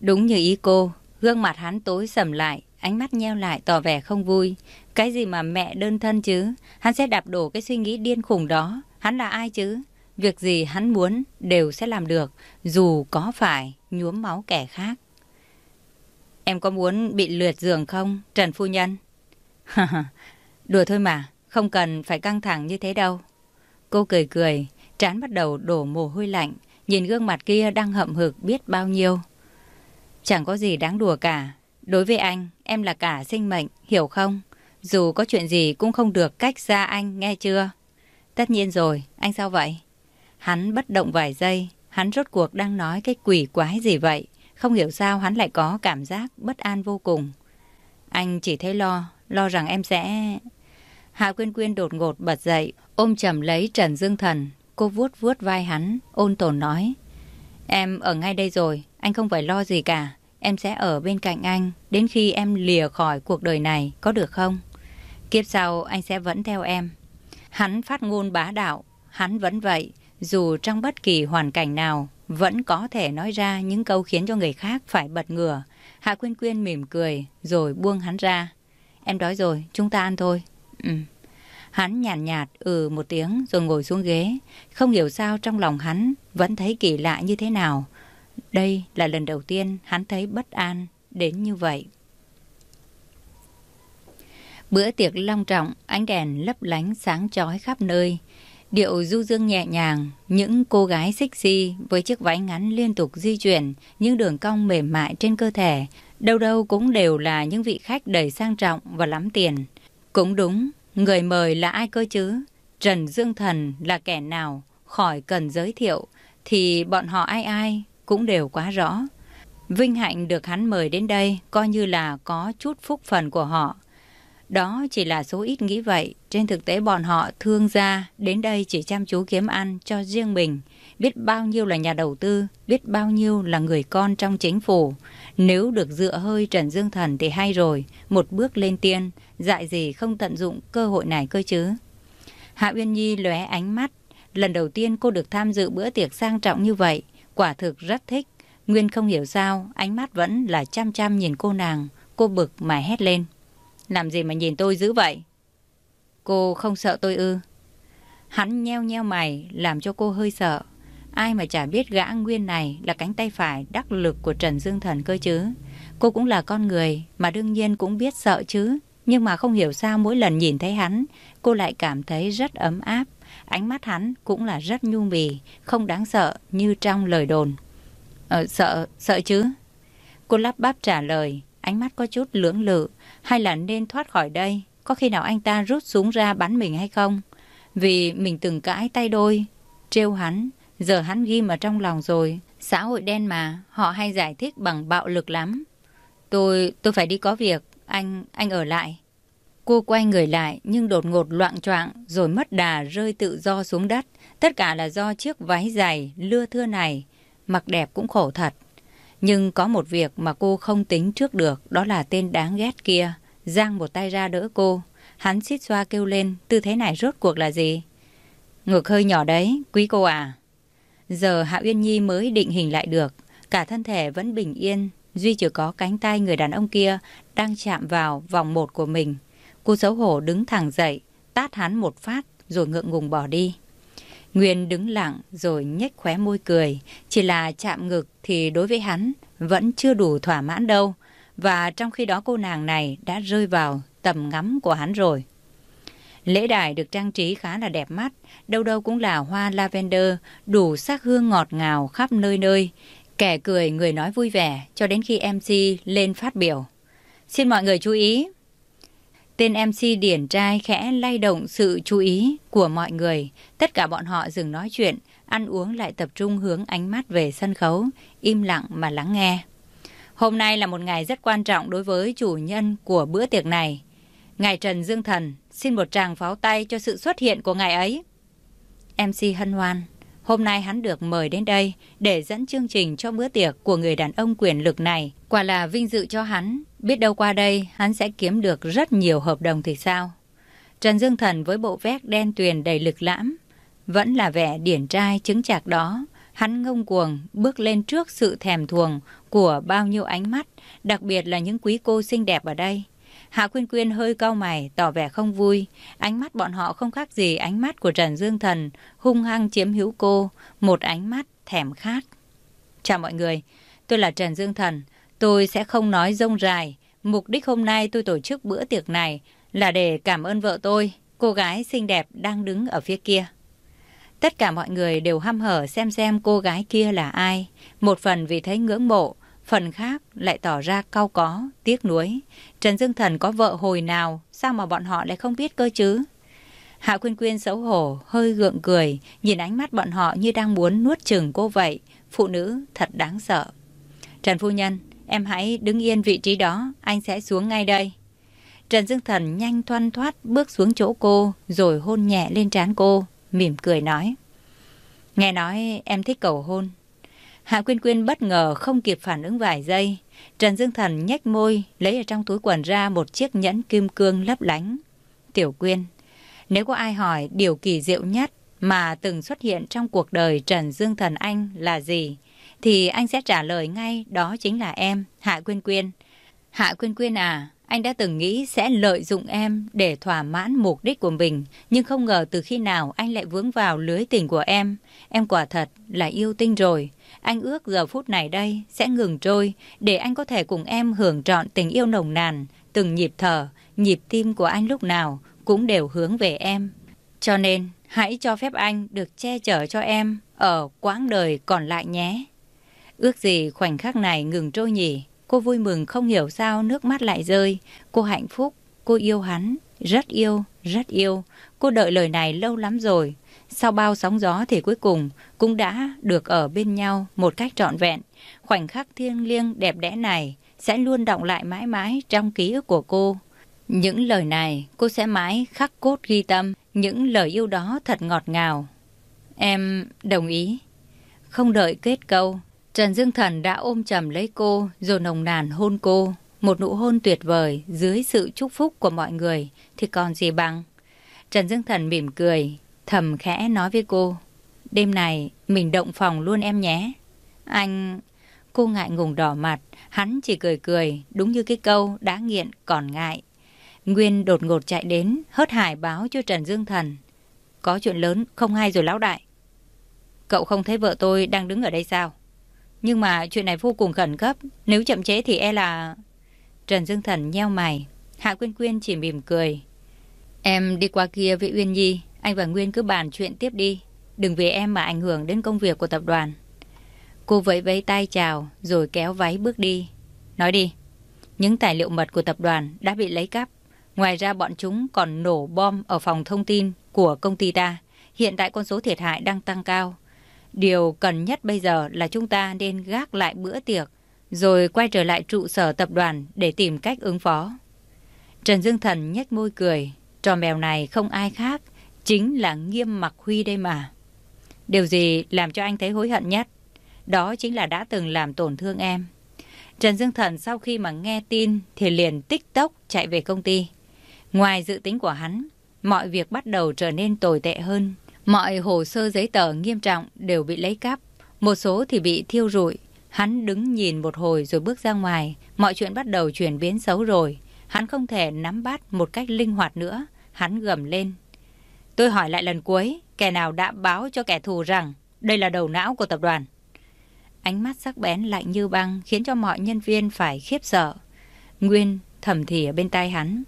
Đúng như ý cô, gương mặt hắn tối sầm lại, ánh mắt nheo lại tỏ vẻ không vui. Cái gì mà mẹ đơn thân chứ? Hắn sẽ đạp đổ cái suy nghĩ điên khủng đó. Hắn là ai chứ? Việc gì hắn muốn đều sẽ làm được, dù có phải nhuốm máu kẻ khác. Em có muốn bị lượt giường không, Trần Phu Nhân? Đùa thôi mà, không cần phải căng thẳng như thế đâu. Cô cười cười, trán bắt đầu đổ mồ hôi lạnh, nhìn gương mặt kia đang hậm hực biết bao nhiêu. Chẳng có gì đáng đùa cả. Đối với anh, em là cả sinh mệnh, hiểu không? Dù có chuyện gì cũng không được cách xa anh, nghe chưa? Tất nhiên rồi, anh sao vậy? Hắn bất động vài giây, hắn rốt cuộc đang nói cái quỷ quái gì vậy? Không hiểu sao hắn lại có cảm giác bất an vô cùng. Anh chỉ thấy lo, lo rằng em sẽ... Hạ Quyên Quyên đột ngột bật dậy, ôm chầm lấy Trần Dương Thần. Cô vuốt vuốt vai hắn, ôn tồn nói. Em ở ngay đây rồi, anh không phải lo gì cả. Em sẽ ở bên cạnh anh đến khi em lìa khỏi cuộc đời này, có được không? Kiếp sau anh sẽ vẫn theo em. Hắn phát ngôn bá đạo, hắn vẫn vậy, dù trong bất kỳ hoàn cảnh nào, vẫn có thể nói ra những câu khiến cho người khác phải bật ngửa. Hạ Quyên Quyên mỉm cười, rồi buông hắn ra. Em đói rồi, chúng ta ăn thôi. Ừm. Hắn nhàn nhạt, nhạt ừ một tiếng rồi ngồi xuống ghế. Không hiểu sao trong lòng hắn vẫn thấy kỳ lạ như thế nào. Đây là lần đầu tiên hắn thấy bất an đến như vậy. Bữa tiệc long trọng, ánh đèn lấp lánh sáng chói khắp nơi. Điệu du dương nhẹ nhàng, những cô gái sexy với chiếc váy ngắn liên tục di chuyển, những đường cong mềm mại trên cơ thể, đâu đâu cũng đều là những vị khách đầy sang trọng và lắm tiền. Cũng đúng, người mời là ai cơ chứ? Trần Dương Thần là kẻ nào? Khỏi cần giới thiệu, thì bọn họ ai ai cũng đều quá rõ. Vinh hạnh được hắn mời đến đây coi như là có chút phúc phần của họ. Đó chỉ là số ít nghĩ vậy. Trên thực tế bọn họ thương gia đến đây chỉ chăm chú kiếm ăn cho riêng mình. Biết bao nhiêu là nhà đầu tư, biết bao nhiêu là người con trong chính phủ. Nếu được dựa hơi Trần Dương Thần thì hay rồi, một bước lên tiên, dại gì không tận dụng cơ hội này cơ chứ. Hạ Uyên Nhi lóe ánh mắt, lần đầu tiên cô được tham dự bữa tiệc sang trọng như vậy, quả thực rất thích. Nguyên không hiểu sao, ánh mắt vẫn là chăm chăm nhìn cô nàng, cô bực mà hét lên. Làm gì mà nhìn tôi dữ vậy? Cô không sợ tôi ư? Hắn nheo nheo mày, làm cho cô hơi sợ. Ai mà chả biết gã Nguyên này là cánh tay phải đắc lực của Trần Dương Thần cơ chứ. Cô cũng là con người, mà đương nhiên cũng biết sợ chứ. Nhưng mà không hiểu sao mỗi lần nhìn thấy hắn, cô lại cảm thấy rất ấm áp. Ánh mắt hắn cũng là rất nhu mì, không đáng sợ như trong lời đồn. Ờ, sợ, sợ chứ? Cô lắp bắp trả lời, ánh mắt có chút lưỡng lự. Hay là nên thoát khỏi đây? Có khi nào anh ta rút súng ra bắn mình hay không? Vì mình từng cãi tay đôi, trêu hắn, giờ hắn ghi mà trong lòng rồi. Xã hội đen mà, họ hay giải thích bằng bạo lực lắm. Tôi, tôi phải đi có việc, anh, anh ở lại. Cô quay người lại nhưng đột ngột loạn choạng rồi mất đà rơi tự do xuống đất. Tất cả là do chiếc váy dài lưa thưa này. Mặc đẹp cũng khổ thật. Nhưng có một việc mà cô không tính trước được, đó là tên đáng ghét kia. Giang một tay ra đỡ cô. Hắn xít xoa kêu lên, tư thế này rốt cuộc là gì? Ngược hơi nhỏ đấy, quý cô à. Giờ Hạ Uyên Nhi mới định hình lại được. Cả thân thể vẫn bình yên, duy chỉ có cánh tay người đàn ông kia đang chạm vào vòng một của mình. Cô xấu hổ đứng thẳng dậy, tát hắn một phát rồi ngượng ngùng bỏ đi. Nguyên đứng lặng rồi nhếch khóe môi cười. Chỉ là chạm ngực thì đối với hắn vẫn chưa đủ thỏa mãn đâu. Và trong khi đó cô nàng này đã rơi vào tầm ngắm của hắn rồi. Lễ đài được trang trí khá là đẹp mắt, đâu đâu cũng là hoa lavender, đủ sắc hương ngọt ngào khắp nơi nơi. Kẻ cười người nói vui vẻ cho đến khi MC lên phát biểu. Xin mọi người chú ý. Tên MC điển trai khẽ lay động sự chú ý của mọi người. Tất cả bọn họ dừng nói chuyện, ăn uống lại tập trung hướng ánh mắt về sân khấu, im lặng mà lắng nghe. Hôm nay là một ngày rất quan trọng đối với chủ nhân của bữa tiệc này. Ngài Trần Dương Thần xin một tràng pháo tay cho sự xuất hiện của ngài ấy. MC hân hoan, hôm nay hắn được mời đến đây để dẫn chương trình cho bữa tiệc của người đàn ông quyền lực này. Quả là vinh dự cho hắn, biết đâu qua đây hắn sẽ kiếm được rất nhiều hợp đồng thì sao. Trần Dương Thần với bộ vest đen tuyền đầy lực lãm, vẫn là vẻ điển trai chứng chạc đó. Hắn ngông cuồng bước lên trước sự thèm thuồng của bao nhiêu ánh mắt, đặc biệt là những quý cô xinh đẹp ở đây. Hạ Quyên Quyên hơi cau mày, tỏ vẻ không vui. Ánh mắt bọn họ không khác gì ánh mắt của Trần Dương Thần, hung hăng chiếm hữu cô, một ánh mắt thèm khát. Chào mọi người, tôi là Trần Dương Thần. Tôi sẽ không nói rông dài. Mục đích hôm nay tôi tổ chức bữa tiệc này là để cảm ơn vợ tôi, cô gái xinh đẹp đang đứng ở phía kia. Tất cả mọi người đều hăm hở xem xem cô gái kia là ai. Một phần vì thấy ngưỡng mộ, phần khác lại tỏ ra cau có, tiếc nuối. Trần Dương Thần có vợ hồi nào, sao mà bọn họ lại không biết cơ chứ? Hạ Quyên Quyên xấu hổ, hơi gượng cười, nhìn ánh mắt bọn họ như đang muốn nuốt chừng cô vậy. Phụ nữ thật đáng sợ. Trần Phu Nhân, em hãy đứng yên vị trí đó, anh sẽ xuống ngay đây. Trần Dương Thần nhanh thoăn thoát bước xuống chỗ cô, rồi hôn nhẹ lên trán cô, mỉm cười nói. Nghe nói em thích cầu hôn, Hạ Quyên Quyên bất ngờ không kịp phản ứng vài giây. Trần Dương Thần nhếch môi, lấy ở trong túi quần ra một chiếc nhẫn kim cương lấp lánh. Tiểu Quyên, nếu có ai hỏi điều kỳ diệu nhất mà từng xuất hiện trong cuộc đời Trần Dương Thần anh là gì, thì anh sẽ trả lời ngay đó chính là em, Hạ Quyên Quyên. Hạ Quyên Quyên à, anh đã từng nghĩ sẽ lợi dụng em để thỏa mãn mục đích của mình, nhưng không ngờ từ khi nào anh lại vướng vào lưới tình của em. Em quả thật là yêu tinh rồi. Anh ước giờ phút này đây sẽ ngừng trôi để anh có thể cùng em hưởng trọn tình yêu nồng nàn, từng nhịp thở, nhịp tim của anh lúc nào cũng đều hướng về em. Cho nên, hãy cho phép anh được che chở cho em ở quãng đời còn lại nhé. Ước gì khoảnh khắc này ngừng trôi nhỉ? Cô vui mừng không hiểu sao nước mắt lại rơi. Cô hạnh phúc, cô yêu hắn, rất yêu, rất yêu. Cô đợi lời này lâu lắm rồi. Sau bao sóng gió thì cuối cùng cũng đã được ở bên nhau một cách trọn vẹn. Khoảnh khắc thiêng liêng đẹp đẽ này sẽ luôn động lại mãi mãi trong ký ức của cô. Những lời này cô sẽ mãi khắc cốt ghi tâm. Những lời yêu đó thật ngọt ngào. Em đồng ý. Không đợi kết câu, Trần Dương Thần đã ôm chầm lấy cô rồi nồng nàn hôn cô. Một nụ hôn tuyệt vời dưới sự chúc phúc của mọi người thì còn gì bằng. Trần Dương Thần mỉm cười, thầm khẽ nói với cô. Đêm này mình động phòng luôn em nhé. Anh... Cô ngại ngùng đỏ mặt, hắn chỉ cười cười, đúng như cái câu đã nghiện còn ngại. Nguyên đột ngột chạy đến, hớt hải báo cho Trần Dương Thần. Có chuyện lớn, không hay rồi lão đại. Cậu không thấy vợ tôi đang đứng ở đây sao? Nhưng mà chuyện này vô cùng khẩn cấp, nếu chậm chế thì e là... Trần Dương Thần nheo mày, Hạ Quyên Quyên chỉ mỉm cười. Em đi qua kia với Uyên Nhi, anh và Nguyên cứ bàn chuyện tiếp đi. Đừng vì em mà ảnh hưởng đến công việc của tập đoàn. Cô vẫy vẫy tay chào rồi kéo váy bước đi. Nói đi, những tài liệu mật của tập đoàn đã bị lấy cắp. Ngoài ra bọn chúng còn nổ bom ở phòng thông tin của công ty ta. Hiện tại con số thiệt hại đang tăng cao. Điều cần nhất bây giờ là chúng ta nên gác lại bữa tiệc, rồi quay trở lại trụ sở tập đoàn để tìm cách ứng phó. Trần Dương Thần nhếch môi cười, trò mèo này không ai khác, chính là Nghiêm Mặc Huy đây mà. Điều gì làm cho anh thấy hối hận nhất? Đó chính là đã từng làm tổn thương em. Trần Dương Thần sau khi mà nghe tin thì liền tích tốc chạy về công ty. Ngoài dự tính của hắn, mọi việc bắt đầu trở nên tồi tệ hơn. Mọi hồ sơ giấy tờ nghiêm trọng đều bị lấy cắp, một số thì bị thiêu rụi. Hắn đứng nhìn một hồi rồi bước ra ngoài, mọi chuyện bắt đầu chuyển biến xấu rồi. Hắn không thể nắm bắt một cách linh hoạt nữa, hắn gầm lên. Tôi hỏi lại lần cuối, kẻ nào đã báo cho kẻ thù rằng đây là đầu não của tập đoàn? Ánh mắt sắc bén lạnh như băng khiến cho mọi nhân viên phải khiếp sợ. Nguyên thầm thì ở bên tai hắn.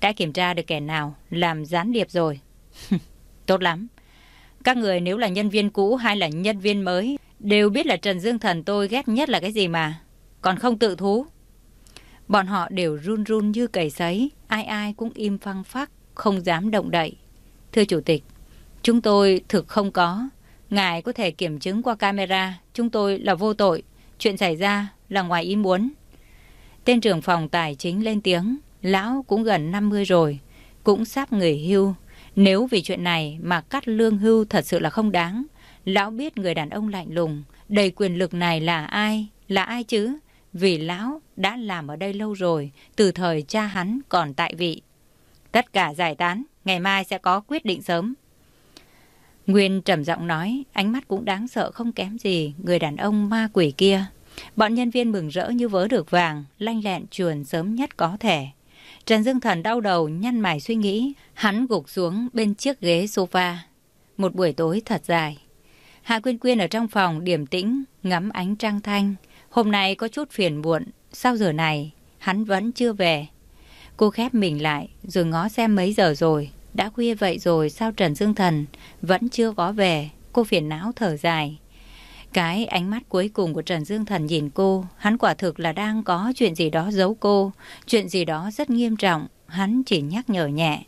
Đã kiểm tra được kẻ nào làm gián điệp rồi. Tốt lắm. Các người nếu là nhân viên cũ hay là nhân viên mới đều biết là Trần Dương Thần tôi ghét nhất là cái gì mà. Còn không tự thú. Bọn họ đều run run như cầy sấy. Ai ai cũng im phăng phắc, không dám động đậy. Thưa Chủ tịch, chúng tôi thực không có. Ngài có thể kiểm chứng qua camera, chúng tôi là vô tội. Chuyện xảy ra là ngoài ý muốn. Tên trưởng phòng tài chính lên tiếng, lão cũng gần 50 rồi, cũng sắp người hưu. Nếu vì chuyện này mà cắt lương hưu thật sự là không đáng. Lão biết người đàn ông lạnh lùng, đầy quyền lực này là ai, là ai chứ? Vì lão đã làm ở đây lâu rồi, từ thời cha hắn còn tại vị. Tất cả giải tán, ngày mai sẽ có quyết định sớm. Nguyên trầm giọng nói, ánh mắt cũng đáng sợ không kém gì người đàn ông ma quỷ kia. Bọn nhân viên mừng rỡ như vớ được vàng, lanh lẹn chuồn sớm nhất có thể. Trần Dương Thần đau đầu, nhăn mày suy nghĩ. Hắn gục xuống bên chiếc ghế sofa. Một buổi tối thật dài. Hạ Quyên Quyên ở trong phòng điềm tĩnh, ngắm ánh trăng thanh. Hôm nay có chút phiền muộn. Sau giờ này, hắn vẫn chưa về. Cô khép mình lại, rồi ngó xem mấy giờ rồi. Đã khuya vậy rồi sao Trần Dương Thần vẫn chưa có về. Cô phiền não thở dài. Cái ánh mắt cuối cùng của Trần Dương Thần nhìn cô, hắn quả thực là đang có chuyện gì đó giấu cô, chuyện gì đó rất nghiêm trọng, hắn chỉ nhắc nhở nhẹ.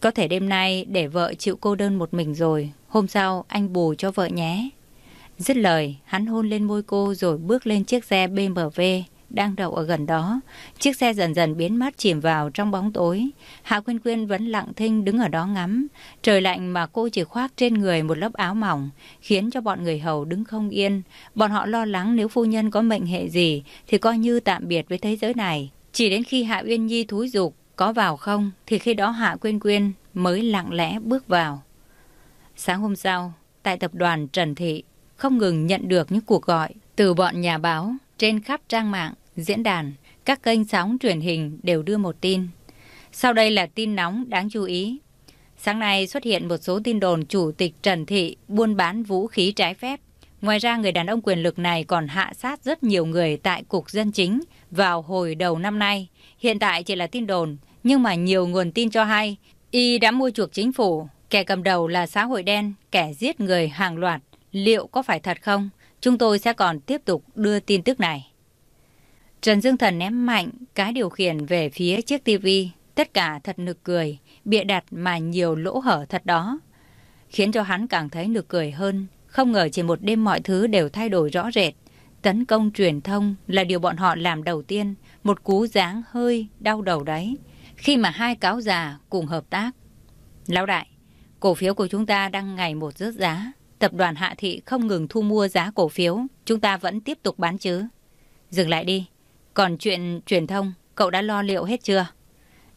Có thể đêm nay để vợ chịu cô đơn một mình rồi, hôm sau anh bù cho vợ nhé. Dứt lời, hắn hôn lên môi cô rồi bước lên chiếc xe BMW đang đậu ở gần đó. Chiếc xe dần dần biến mất chìm vào trong bóng tối. Hạ Quyên Quyên vẫn lặng thinh đứng ở đó ngắm. Trời lạnh mà cô chỉ khoác trên người một lớp áo mỏng, khiến cho bọn người hầu đứng không yên. Bọn họ lo lắng nếu phu nhân có mệnh hệ gì thì coi như tạm biệt với thế giới này. Chỉ đến khi Hạ Uyên Nhi thúi dục có vào không thì khi đó Hạ Quyên Quyên mới lặng lẽ bước vào. Sáng hôm sau, tại tập đoàn Trần Thị, không ngừng nhận được những cuộc gọi từ bọn nhà báo trên khắp trang mạng, diễn đàn, các kênh sóng truyền hình đều đưa một tin. Sau đây là tin nóng đáng chú ý. Sáng nay xuất hiện một số tin đồn chủ tịch Trần Thị buôn bán vũ khí trái phép. Ngoài ra, người đàn ông quyền lực này còn hạ sát rất nhiều người tại Cục Dân Chính vào hồi đầu năm nay. Hiện tại chỉ là tin đồn, nhưng mà nhiều nguồn tin cho hay y đã mua chuộc chính phủ. Kẻ cầm đầu là xã hội đen, kẻ giết người hàng loạt. Liệu có phải thật không? Chúng tôi sẽ còn tiếp tục đưa tin tức này. Trần Dương Thần ném mạnh cái điều khiển về phía chiếc tivi. Tất cả thật nực cười, bịa đặt mà nhiều lỗ hở thật đó. Khiến cho hắn càng thấy nực cười hơn. Không ngờ chỉ một đêm mọi thứ đều thay đổi rõ rệt. Tấn công truyền thông là điều bọn họ làm đầu tiên. Một cú giáng hơi đau đầu đấy. Khi mà hai cáo già cùng hợp tác. Lão đại, cổ phiếu của chúng ta đang ngày một rớt giá tập đoàn Hạ Thị không ngừng thu mua giá cổ phiếu, chúng ta vẫn tiếp tục bán chứ. Dừng lại đi. Còn chuyện truyền thông, cậu đã lo liệu hết chưa?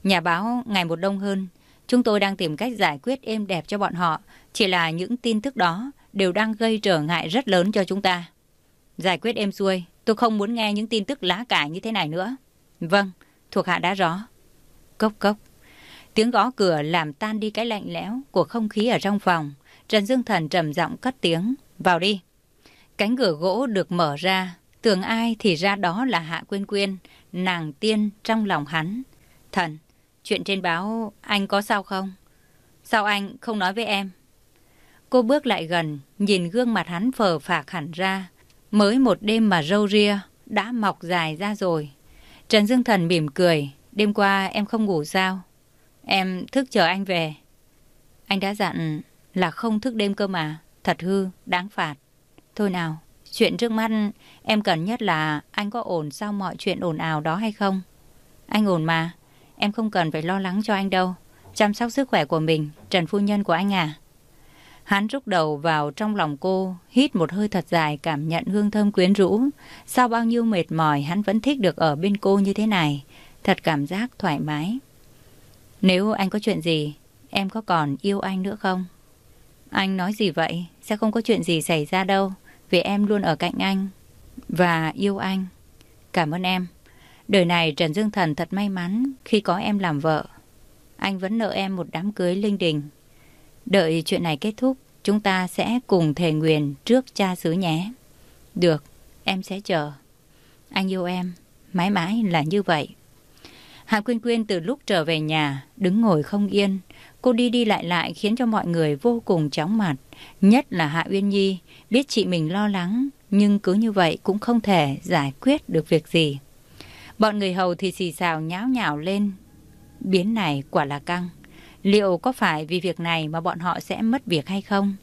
Nhà báo ngày một đông hơn. Chúng tôi đang tìm cách giải quyết êm đẹp cho bọn họ. Chỉ là những tin tức đó đều đang gây trở ngại rất lớn cho chúng ta. Giải quyết êm xuôi, tôi không muốn nghe những tin tức lá cải như thế này nữa. Vâng, thuộc hạ đã rõ. Cốc cốc. Tiếng gõ cửa làm tan đi cái lạnh lẽo của không khí ở trong phòng. Trần Dương Thần trầm giọng cất tiếng. Vào đi. Cánh cửa gỗ được mở ra. Tưởng ai thì ra đó là Hạ Quyên Quyên, nàng tiên trong lòng hắn. Thần, chuyện trên báo anh có sao không? Sao anh không nói với em? Cô bước lại gần, nhìn gương mặt hắn phờ phạc hẳn ra. Mới một đêm mà râu ria đã mọc dài ra rồi. Trần Dương Thần mỉm cười. Đêm qua em không ngủ sao? Em thức chờ anh về. Anh đã dặn là không thức đêm cơ mà. Thật hư, đáng phạt. Thôi nào, chuyện trước mắt em cần nhất là anh có ổn sau mọi chuyện ồn ào đó hay không? Anh ổn mà. Em không cần phải lo lắng cho anh đâu. Chăm sóc sức khỏe của mình, Trần Phu Nhân của anh à. Hắn rút đầu vào trong lòng cô, hít một hơi thật dài cảm nhận hương thơm quyến rũ. Sau bao nhiêu mệt mỏi hắn vẫn thích được ở bên cô như thế này. Thật cảm giác thoải mái. Nếu anh có chuyện gì, em có còn yêu anh nữa không? Anh nói gì vậy? Sẽ không có chuyện gì xảy ra đâu. Vì em luôn ở cạnh anh. Và yêu anh. Cảm ơn em. Đời này Trần Dương Thần thật may mắn khi có em làm vợ. Anh vẫn nợ em một đám cưới linh đình. Đợi chuyện này kết thúc, chúng ta sẽ cùng thề nguyền trước cha xứ nhé. Được, em sẽ chờ. Anh yêu em, mãi mãi là như vậy. Hạ Quyên Quyên từ lúc trở về nhà, đứng ngồi không yên. Cô đi đi lại lại khiến cho mọi người vô cùng chóng mặt. Nhất là Hạ Uyên Nhi, biết chị mình lo lắng, nhưng cứ như vậy cũng không thể giải quyết được việc gì. Bọn người hầu thì xì xào nháo nhào lên. Biến này quả là căng. Liệu có phải vì việc này mà bọn họ sẽ mất việc hay không?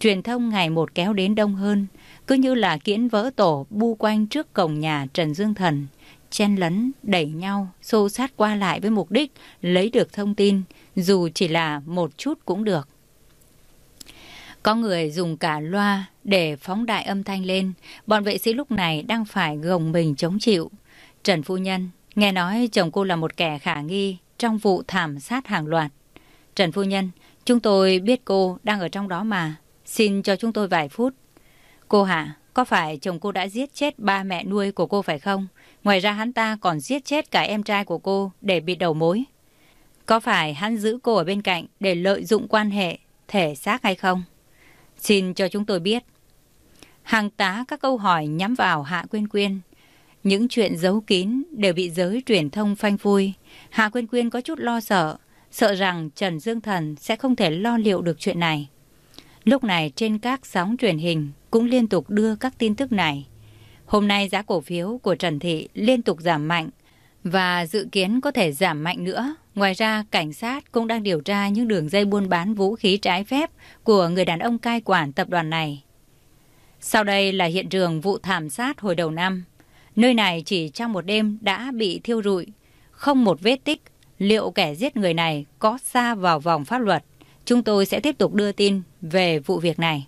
Truyền thông ngày một kéo đến đông hơn, cứ như là kiễn vỡ tổ bu quanh trước cổng nhà Trần Dương Thần. Chen lấn, đẩy nhau, xô sát qua lại với mục đích lấy được thông tin, dù chỉ là một chút cũng được. Có người dùng cả loa để phóng đại âm thanh lên, bọn vệ sĩ lúc này đang phải gồng mình chống chịu. Trần Phu Nhân, nghe nói chồng cô là một kẻ khả nghi trong vụ thảm sát hàng loạt. Trần Phu Nhân, chúng tôi biết cô đang ở trong đó mà. Xin cho chúng tôi vài phút. Cô Hạ, có phải chồng cô đã giết chết ba mẹ nuôi của cô phải không? Ngoài ra hắn ta còn giết chết cả em trai của cô để bị đầu mối. Có phải hắn giữ cô ở bên cạnh để lợi dụng quan hệ, thể xác hay không? Xin cho chúng tôi biết. Hàng tá các câu hỏi nhắm vào Hạ Quyên Quyên. Những chuyện giấu kín đều bị giới truyền thông phanh phui. Hạ Quyên Quyên có chút lo sợ sợ rằng Trần Dương Thần sẽ không thể lo liệu được chuyện này. Lúc này trên các sóng truyền hình cũng liên tục đưa các tin tức này. Hôm nay giá cổ phiếu của Trần Thị liên tục giảm mạnh và dự kiến có thể giảm mạnh nữa. Ngoài ra, cảnh sát cũng đang điều tra những đường dây buôn bán vũ khí trái phép của người đàn ông cai quản tập đoàn này. Sau đây là hiện trường vụ thảm sát hồi đầu năm. Nơi này chỉ trong một đêm đã bị thiêu rụi, không một vết tích liệu kẻ giết người này có xa vào vòng pháp luật. Chúng tôi sẽ tiếp tục đưa tin về vụ việc này.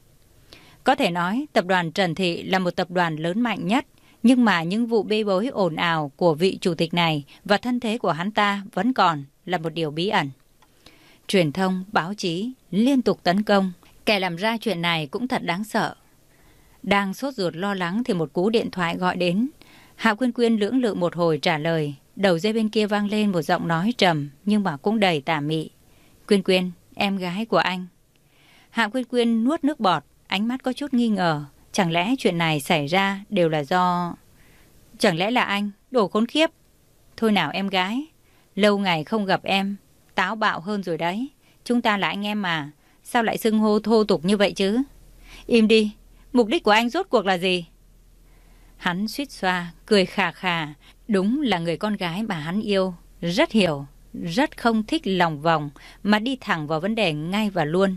Có thể nói, tập đoàn Trần Thị là một tập đoàn lớn mạnh nhất, nhưng mà những vụ bê bối ồn ào của vị chủ tịch này và thân thế của hắn ta vẫn còn là một điều bí ẩn. Truyền thông, báo chí liên tục tấn công, kẻ làm ra chuyện này cũng thật đáng sợ. Đang sốt ruột lo lắng thì một cú điện thoại gọi đến. Hạ Quyên Quyên lưỡng lự một hồi trả lời, Đầu dây bên kia vang lên một giọng nói trầm nhưng mà cũng đầy tà mị. Quyên Quyên, em gái của anh. Hạ Quyên Quyên nuốt nước bọt, ánh mắt có chút nghi ngờ. Chẳng lẽ chuyện này xảy ra đều là do... Chẳng lẽ là anh, đồ khốn khiếp. Thôi nào em gái, lâu ngày không gặp em, táo bạo hơn rồi đấy. Chúng ta là anh em mà, sao lại xưng hô thô tục như vậy chứ? Im đi, mục đích của anh rốt cuộc là gì? Hắn suýt xoa, cười khà khà, Đúng là người con gái mà hắn yêu, rất hiểu, rất không thích lòng vòng mà đi thẳng vào vấn đề ngay và luôn.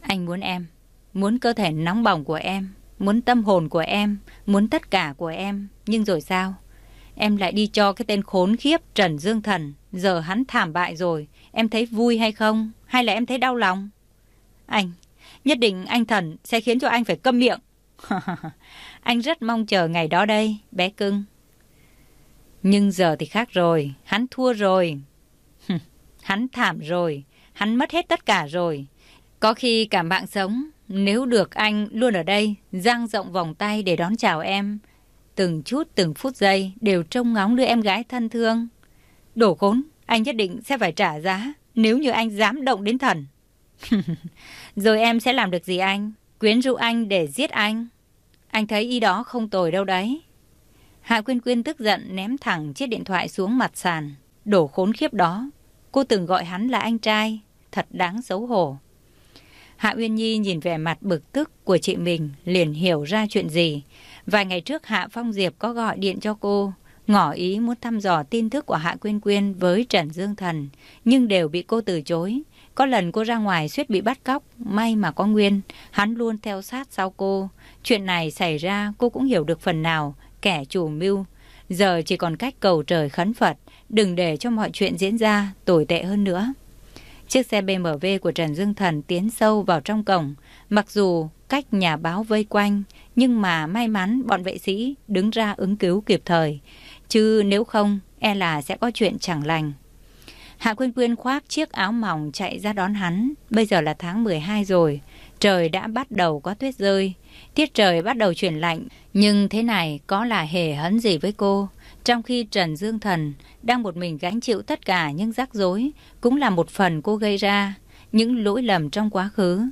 Anh muốn em, muốn cơ thể nóng bỏng của em, muốn tâm hồn của em, muốn tất cả của em, nhưng rồi sao? Em lại đi cho cái tên khốn khiếp Trần Dương Thần, giờ hắn thảm bại rồi, em thấy vui hay không? Hay là em thấy đau lòng? Anh, Nhất định anh thần sẽ khiến cho anh phải câm miệng. anh rất mong chờ ngày đó đây, bé cưng. Nhưng giờ thì khác rồi, hắn thua rồi. hắn thảm rồi, hắn mất hết tất cả rồi. Có khi cả mạng sống, nếu được anh luôn ở đây, giang rộng vòng tay để đón chào em. Từng chút từng phút giây đều trông ngóng đứa em gái thân thương. Đổ khốn, anh nhất định sẽ phải trả giá nếu như anh dám động đến thần. Rồi em sẽ làm được gì anh? Quyến rũ anh để giết anh. Anh thấy ý đó không tồi đâu đấy. Hạ Quyên Quyên tức giận ném thẳng chiếc điện thoại xuống mặt sàn. Đổ khốn khiếp đó. Cô từng gọi hắn là anh trai. Thật đáng xấu hổ. Hạ Uyên Nhi nhìn vẻ mặt bực tức của chị mình liền hiểu ra chuyện gì. Vài ngày trước Hạ Phong Diệp có gọi điện cho cô, ngỏ ý muốn thăm dò tin tức của Hạ Quyên Quyên với Trần Dương Thần, nhưng đều bị cô từ chối. Có lần cô ra ngoài suýt bị bắt cóc, may mà có Nguyên, hắn luôn theo sát sau cô. Chuyện này xảy ra cô cũng hiểu được phần nào, kẻ chủ mưu. Giờ chỉ còn cách cầu trời khấn Phật, đừng để cho mọi chuyện diễn ra tồi tệ hơn nữa. Chiếc xe BMW của Trần Dương Thần tiến sâu vào trong cổng, mặc dù cách nhà báo vây quanh, nhưng mà may mắn bọn vệ sĩ đứng ra ứng cứu kịp thời, chứ nếu không e là sẽ có chuyện chẳng lành. Hạ Quyên Quyên khoác chiếc áo mỏng chạy ra đón hắn. Bây giờ là tháng 12 rồi. Trời đã bắt đầu có tuyết rơi. Tiết trời bắt đầu chuyển lạnh. Nhưng thế này có là hề hấn gì với cô. Trong khi Trần Dương Thần đang một mình gánh chịu tất cả những rắc rối. Cũng là một phần cô gây ra. Những lỗi lầm trong quá khứ.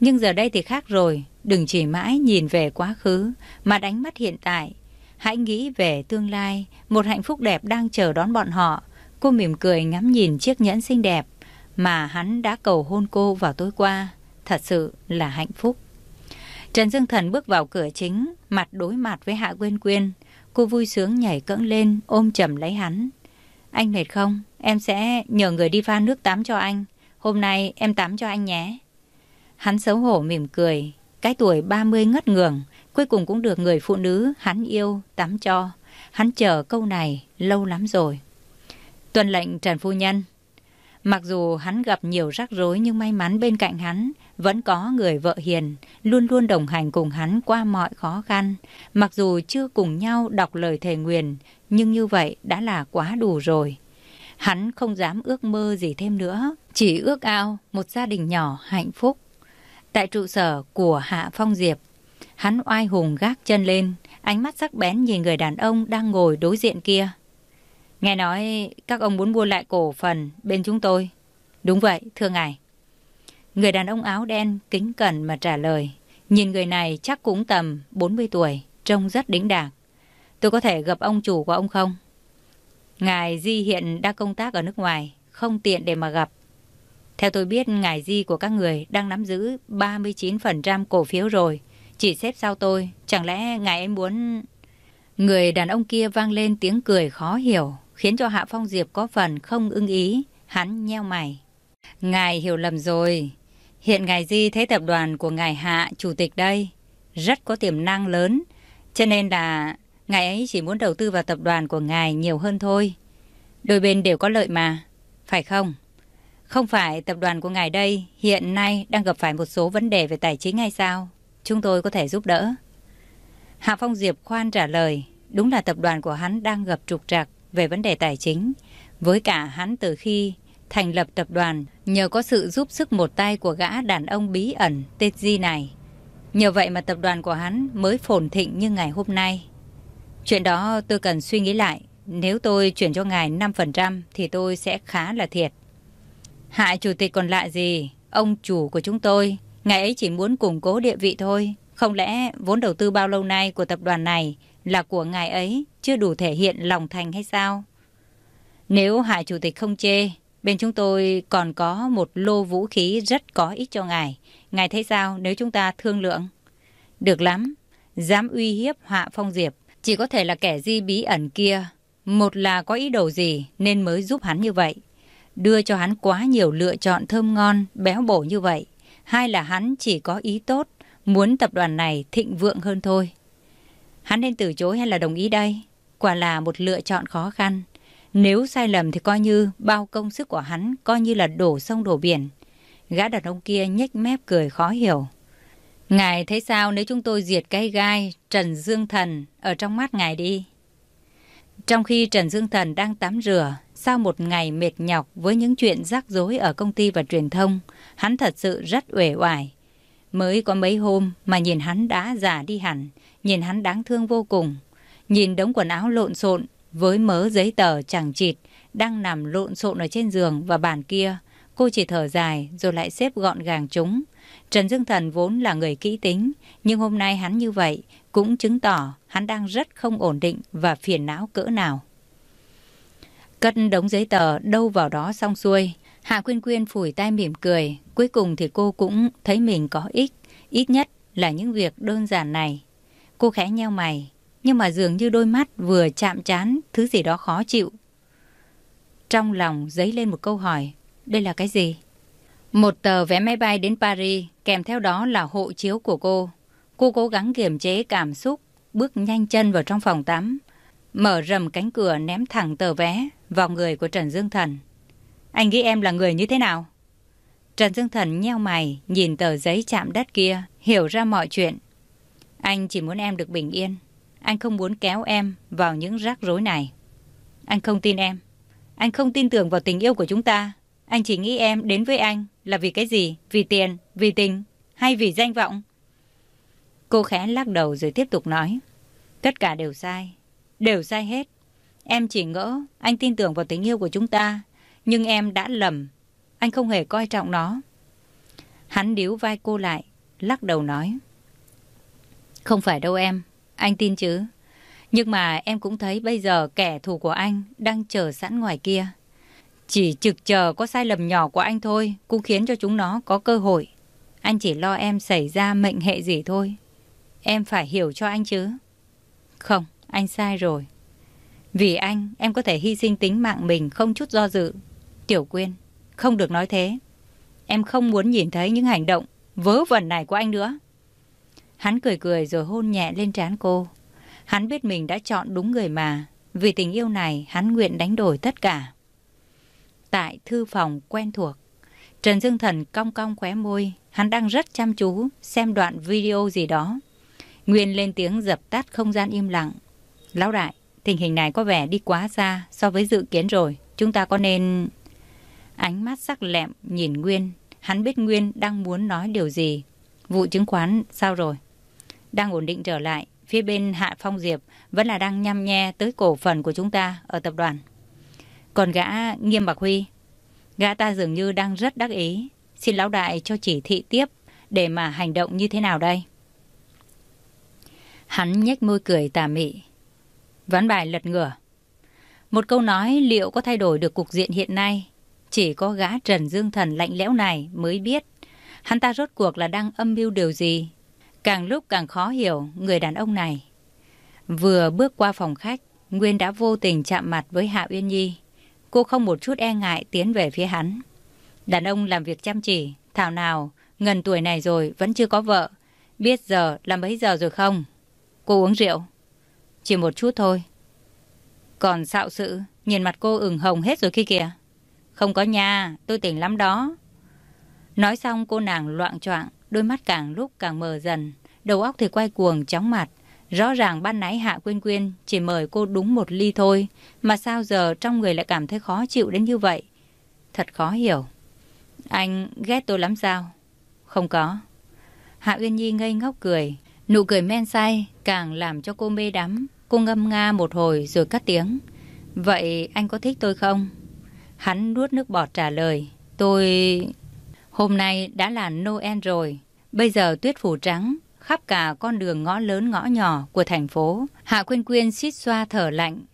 Nhưng giờ đây thì khác rồi. Đừng chỉ mãi nhìn về quá khứ. Mà đánh mắt hiện tại. Hãy nghĩ về tương lai. Một hạnh phúc đẹp đang chờ đón bọn họ. Cô mỉm cười ngắm nhìn chiếc nhẫn xinh đẹp mà hắn đã cầu hôn cô vào tối qua. Thật sự là hạnh phúc. Trần Dương Thần bước vào cửa chính, mặt đối mặt với Hạ Quyên Quyên. Cô vui sướng nhảy cẫng lên, ôm chầm lấy hắn. Anh mệt không? Em sẽ nhờ người đi pha nước tắm cho anh. Hôm nay em tắm cho anh nhé. Hắn xấu hổ mỉm cười. Cái tuổi 30 ngất ngường, cuối cùng cũng được người phụ nữ hắn yêu tắm cho. Hắn chờ câu này lâu lắm rồi. Tuần lệnh Trần Phu Nhân. Mặc dù hắn gặp nhiều rắc rối nhưng may mắn bên cạnh hắn vẫn có người vợ hiền, luôn luôn đồng hành cùng hắn qua mọi khó khăn. Mặc dù chưa cùng nhau đọc lời thề nguyền, nhưng như vậy đã là quá đủ rồi. Hắn không dám ước mơ gì thêm nữa, chỉ ước ao một gia đình nhỏ hạnh phúc. Tại trụ sở của Hạ Phong Diệp, hắn oai hùng gác chân lên, ánh mắt sắc bén nhìn người đàn ông đang ngồi đối diện kia. Nghe nói các ông muốn mua lại cổ phần bên chúng tôi. Đúng vậy, thưa ngài. Người đàn ông áo đen kính cẩn mà trả lời. Nhìn người này chắc cũng tầm 40 tuổi, trông rất đĩnh đạc. Tôi có thể gặp ông chủ của ông không? Ngài Di hiện đang công tác ở nước ngoài, không tiện để mà gặp. Theo tôi biết, ngài Di của các người đang nắm giữ 39% cổ phiếu rồi. Chỉ xếp sau tôi, chẳng lẽ ngài ấy muốn... Người đàn ông kia vang lên tiếng cười khó hiểu, khiến cho Hạ Phong Diệp có phần không ưng ý, hắn nheo mày. Ngài hiểu lầm rồi, hiện ngài Di thấy tập đoàn của ngài Hạ, chủ tịch đây, rất có tiềm năng lớn, cho nên là ngài ấy chỉ muốn đầu tư vào tập đoàn của ngài nhiều hơn thôi. Đôi bên đều có lợi mà, phải không? Không phải tập đoàn của ngài đây hiện nay đang gặp phải một số vấn đề về tài chính hay sao? Chúng tôi có thể giúp đỡ. Hạ Phong Diệp khoan trả lời, đúng là tập đoàn của hắn đang gặp trục trặc về vấn đề tài chính. Với cả hắn từ khi thành lập tập đoàn, nhờ có sự giúp sức một tay của gã đàn ông bí ẩn tên Di này. Nhờ vậy mà tập đoàn của hắn mới phồn thịnh như ngày hôm nay. Chuyện đó tôi cần suy nghĩ lại. Nếu tôi chuyển cho ngài 5% thì tôi sẽ khá là thiệt. Hại chủ tịch còn lạ gì? Ông chủ của chúng tôi, ngài ấy chỉ muốn củng cố địa vị thôi. Không lẽ vốn đầu tư bao lâu nay của tập đoàn này là của ngài ấy chưa đủ thể hiện lòng thành hay sao? Nếu hại Chủ tịch không chê, bên chúng tôi còn có một lô vũ khí rất có ích cho ngài. Ngài thấy sao nếu chúng ta thương lượng? Được lắm, dám uy hiếp Hạ Phong Diệp, chỉ có thể là kẻ di bí ẩn kia. Một là có ý đồ gì nên mới giúp hắn như vậy. Đưa cho hắn quá nhiều lựa chọn thơm ngon, béo bổ như vậy. Hai là hắn chỉ có ý tốt, muốn tập đoàn này thịnh vượng hơn thôi. Hắn nên từ chối hay là đồng ý đây? Quả là một lựa chọn khó khăn. Nếu sai lầm thì coi như bao công sức của hắn coi như là đổ sông đổ biển. Gã đàn ông kia nhếch mép cười khó hiểu. Ngài thấy sao nếu chúng tôi diệt cái gai Trần Dương Thần ở trong mắt ngài đi? Trong khi Trần Dương Thần đang tắm rửa, sau một ngày mệt nhọc với những chuyện rắc rối ở công ty và truyền thông, hắn thật sự rất uể oải. Mới có mấy hôm mà nhìn hắn đã già đi hẳn, nhìn hắn đáng thương vô cùng. Nhìn đống quần áo lộn xộn với mớ giấy tờ chẳng chịt đang nằm lộn xộn ở trên giường và bàn kia. Cô chỉ thở dài rồi lại xếp gọn gàng chúng. Trần Dương Thần vốn là người kỹ tính, nhưng hôm nay hắn như vậy cũng chứng tỏ hắn đang rất không ổn định và phiền não cỡ nào. Cất đống giấy tờ đâu vào đó xong xuôi, Hạ Quyên Quyên phủi tay mỉm cười. Cuối cùng thì cô cũng thấy mình có ích, ít nhất là những việc đơn giản này. Cô khẽ nheo mày, nhưng mà dường như đôi mắt vừa chạm chán thứ gì đó khó chịu. Trong lòng dấy lên một câu hỏi, đây là cái gì? Một tờ vé máy bay đến Paris, kèm theo đó là hộ chiếu của cô. Cô cố gắng kiềm chế cảm xúc, bước nhanh chân vào trong phòng tắm, mở rầm cánh cửa ném thẳng tờ vé vào người của Trần Dương Thần. Anh nghĩ em là người như thế nào? Trần Dương Thần nheo mày, nhìn tờ giấy chạm đất kia, hiểu ra mọi chuyện. Anh chỉ muốn em được bình yên. Anh không muốn kéo em vào những rắc rối này. Anh không tin em. Anh không tin tưởng vào tình yêu của chúng ta. Anh chỉ nghĩ em đến với anh là vì cái gì? Vì tiền, vì tình hay vì danh vọng? Cô khẽ lắc đầu rồi tiếp tục nói. Tất cả đều sai. Đều sai hết. Em chỉ ngỡ anh tin tưởng vào tình yêu của chúng ta. Nhưng em đã lầm. Anh không hề coi trọng nó. Hắn điếu vai cô lại, lắc đầu nói. Không phải đâu em. Anh tin chứ. Nhưng mà em cũng thấy bây giờ kẻ thù của anh đang chờ sẵn ngoài kia. Chỉ trực chờ có sai lầm nhỏ của anh thôi cũng khiến cho chúng nó có cơ hội. Anh chỉ lo em xảy ra mệnh hệ gì thôi. Em phải hiểu cho anh chứ. Không, anh sai rồi. Vì anh, em có thể hy sinh tính mạng mình không chút do dự. Tiểu Quyên, không được nói thế. Em không muốn nhìn thấy những hành động vớ vẩn này của anh nữa. Hắn cười cười rồi hôn nhẹ lên trán cô. Hắn biết mình đã chọn đúng người mà. Vì tình yêu này, hắn nguyện đánh đổi tất cả. Tại thư phòng quen thuộc, Trần Dương Thần cong cong khóe môi. Hắn đang rất chăm chú xem đoạn video gì đó. Nguyên lên tiếng dập tắt không gian im lặng. Lão đại, tình hình này có vẻ đi quá xa so với dự kiến rồi. Chúng ta có nên... Ánh mắt sắc lẹm nhìn Nguyên. Hắn biết Nguyên đang muốn nói điều gì. Vụ chứng khoán sao rồi? Đang ổn định trở lại. Phía bên Hạ Phong Diệp vẫn là đang nhăm nhe tới cổ phần của chúng ta ở tập đoàn. Còn gã Nghiêm Bạc Huy, gã ta dường như đang rất đắc ý. Xin lão đại cho chỉ thị tiếp để mà hành động như thế nào đây? Hắn nhếch môi cười tà mị. Ván bài lật ngửa. Một câu nói liệu có thay đổi được cục diện hiện nay? Chỉ có gã Trần Dương Thần lạnh lẽo này mới biết. Hắn ta rốt cuộc là đang âm mưu điều gì? Càng lúc càng khó hiểu người đàn ông này. Vừa bước qua phòng khách, Nguyên đã vô tình chạm mặt với Hạ Uyên Nhi. Cô không một chút e ngại tiến về phía hắn. Đàn ông làm việc chăm chỉ, thảo nào, ngần tuổi này rồi vẫn chưa có vợ. Biết giờ là mấy giờ rồi không? Cô uống rượu. Chỉ một chút thôi. Còn xạo sự, nhìn mặt cô ửng hồng hết rồi khi kìa. Không có nha, tôi tỉnh lắm đó. Nói xong cô nàng loạn choạng, đôi mắt càng lúc càng mờ dần. Đầu óc thì quay cuồng chóng mặt. Rõ ràng ban nãy Hạ Quyên Quyên chỉ mời cô đúng một ly thôi, mà sao giờ trong người lại cảm thấy khó chịu đến như vậy? Thật khó hiểu. Anh ghét tôi lắm sao? Không có. Hạ Uyên Nhi ngây ngốc cười, nụ cười men say càng làm cho cô mê đắm. Cô ngâm nga một hồi rồi cắt tiếng. Vậy anh có thích tôi không? Hắn nuốt nước bọt trả lời. Tôi... Hôm nay đã là Noel rồi. Bây giờ tuyết phủ trắng, khắp cả con đường ngõ lớn ngõ nhỏ của thành phố. Hạ Quyên Quyên xít xoa thở lạnh.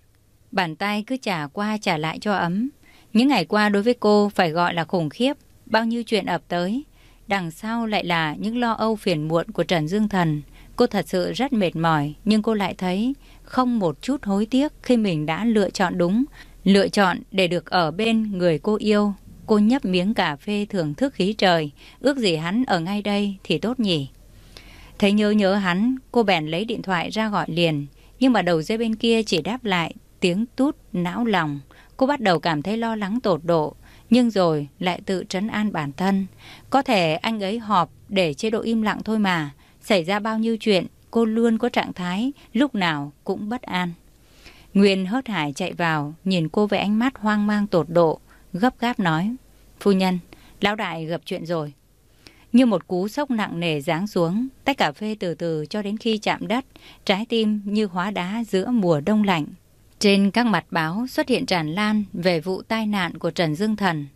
Bàn tay cứ trả qua trả lại cho ấm. Những ngày qua đối với cô phải gọi là khủng khiếp. Bao nhiêu chuyện ập tới. Đằng sau lại là những lo âu phiền muộn của Trần Dương Thần. Cô thật sự rất mệt mỏi, nhưng cô lại thấy không một chút hối tiếc khi mình đã lựa chọn đúng. Lựa chọn để được ở bên người cô yêu. Cô nhấp miếng cà phê thưởng thức khí trời. Ước gì hắn ở ngay đây thì tốt nhỉ. Thấy nhớ nhớ hắn, cô bèn lấy điện thoại ra gọi liền. Nhưng mà đầu dây bên kia chỉ đáp lại tiếng tút não lòng. Cô bắt đầu cảm thấy lo lắng tột độ. Nhưng rồi lại tự trấn an bản thân. Có thể anh ấy họp để chế độ im lặng thôi mà. Xảy ra bao nhiêu chuyện, cô luôn có trạng thái, lúc nào cũng bất an. Nguyên hớt hải chạy vào, nhìn cô với ánh mắt hoang mang tột độ, gấp gáp nói. Phu nhân, lão đại gặp chuyện rồi. Như một cú sốc nặng nề giáng xuống, tách cà phê từ từ cho đến khi chạm đất, trái tim như hóa đá giữa mùa đông lạnh. Trên các mặt báo xuất hiện tràn lan về vụ tai nạn của Trần Dương Thần.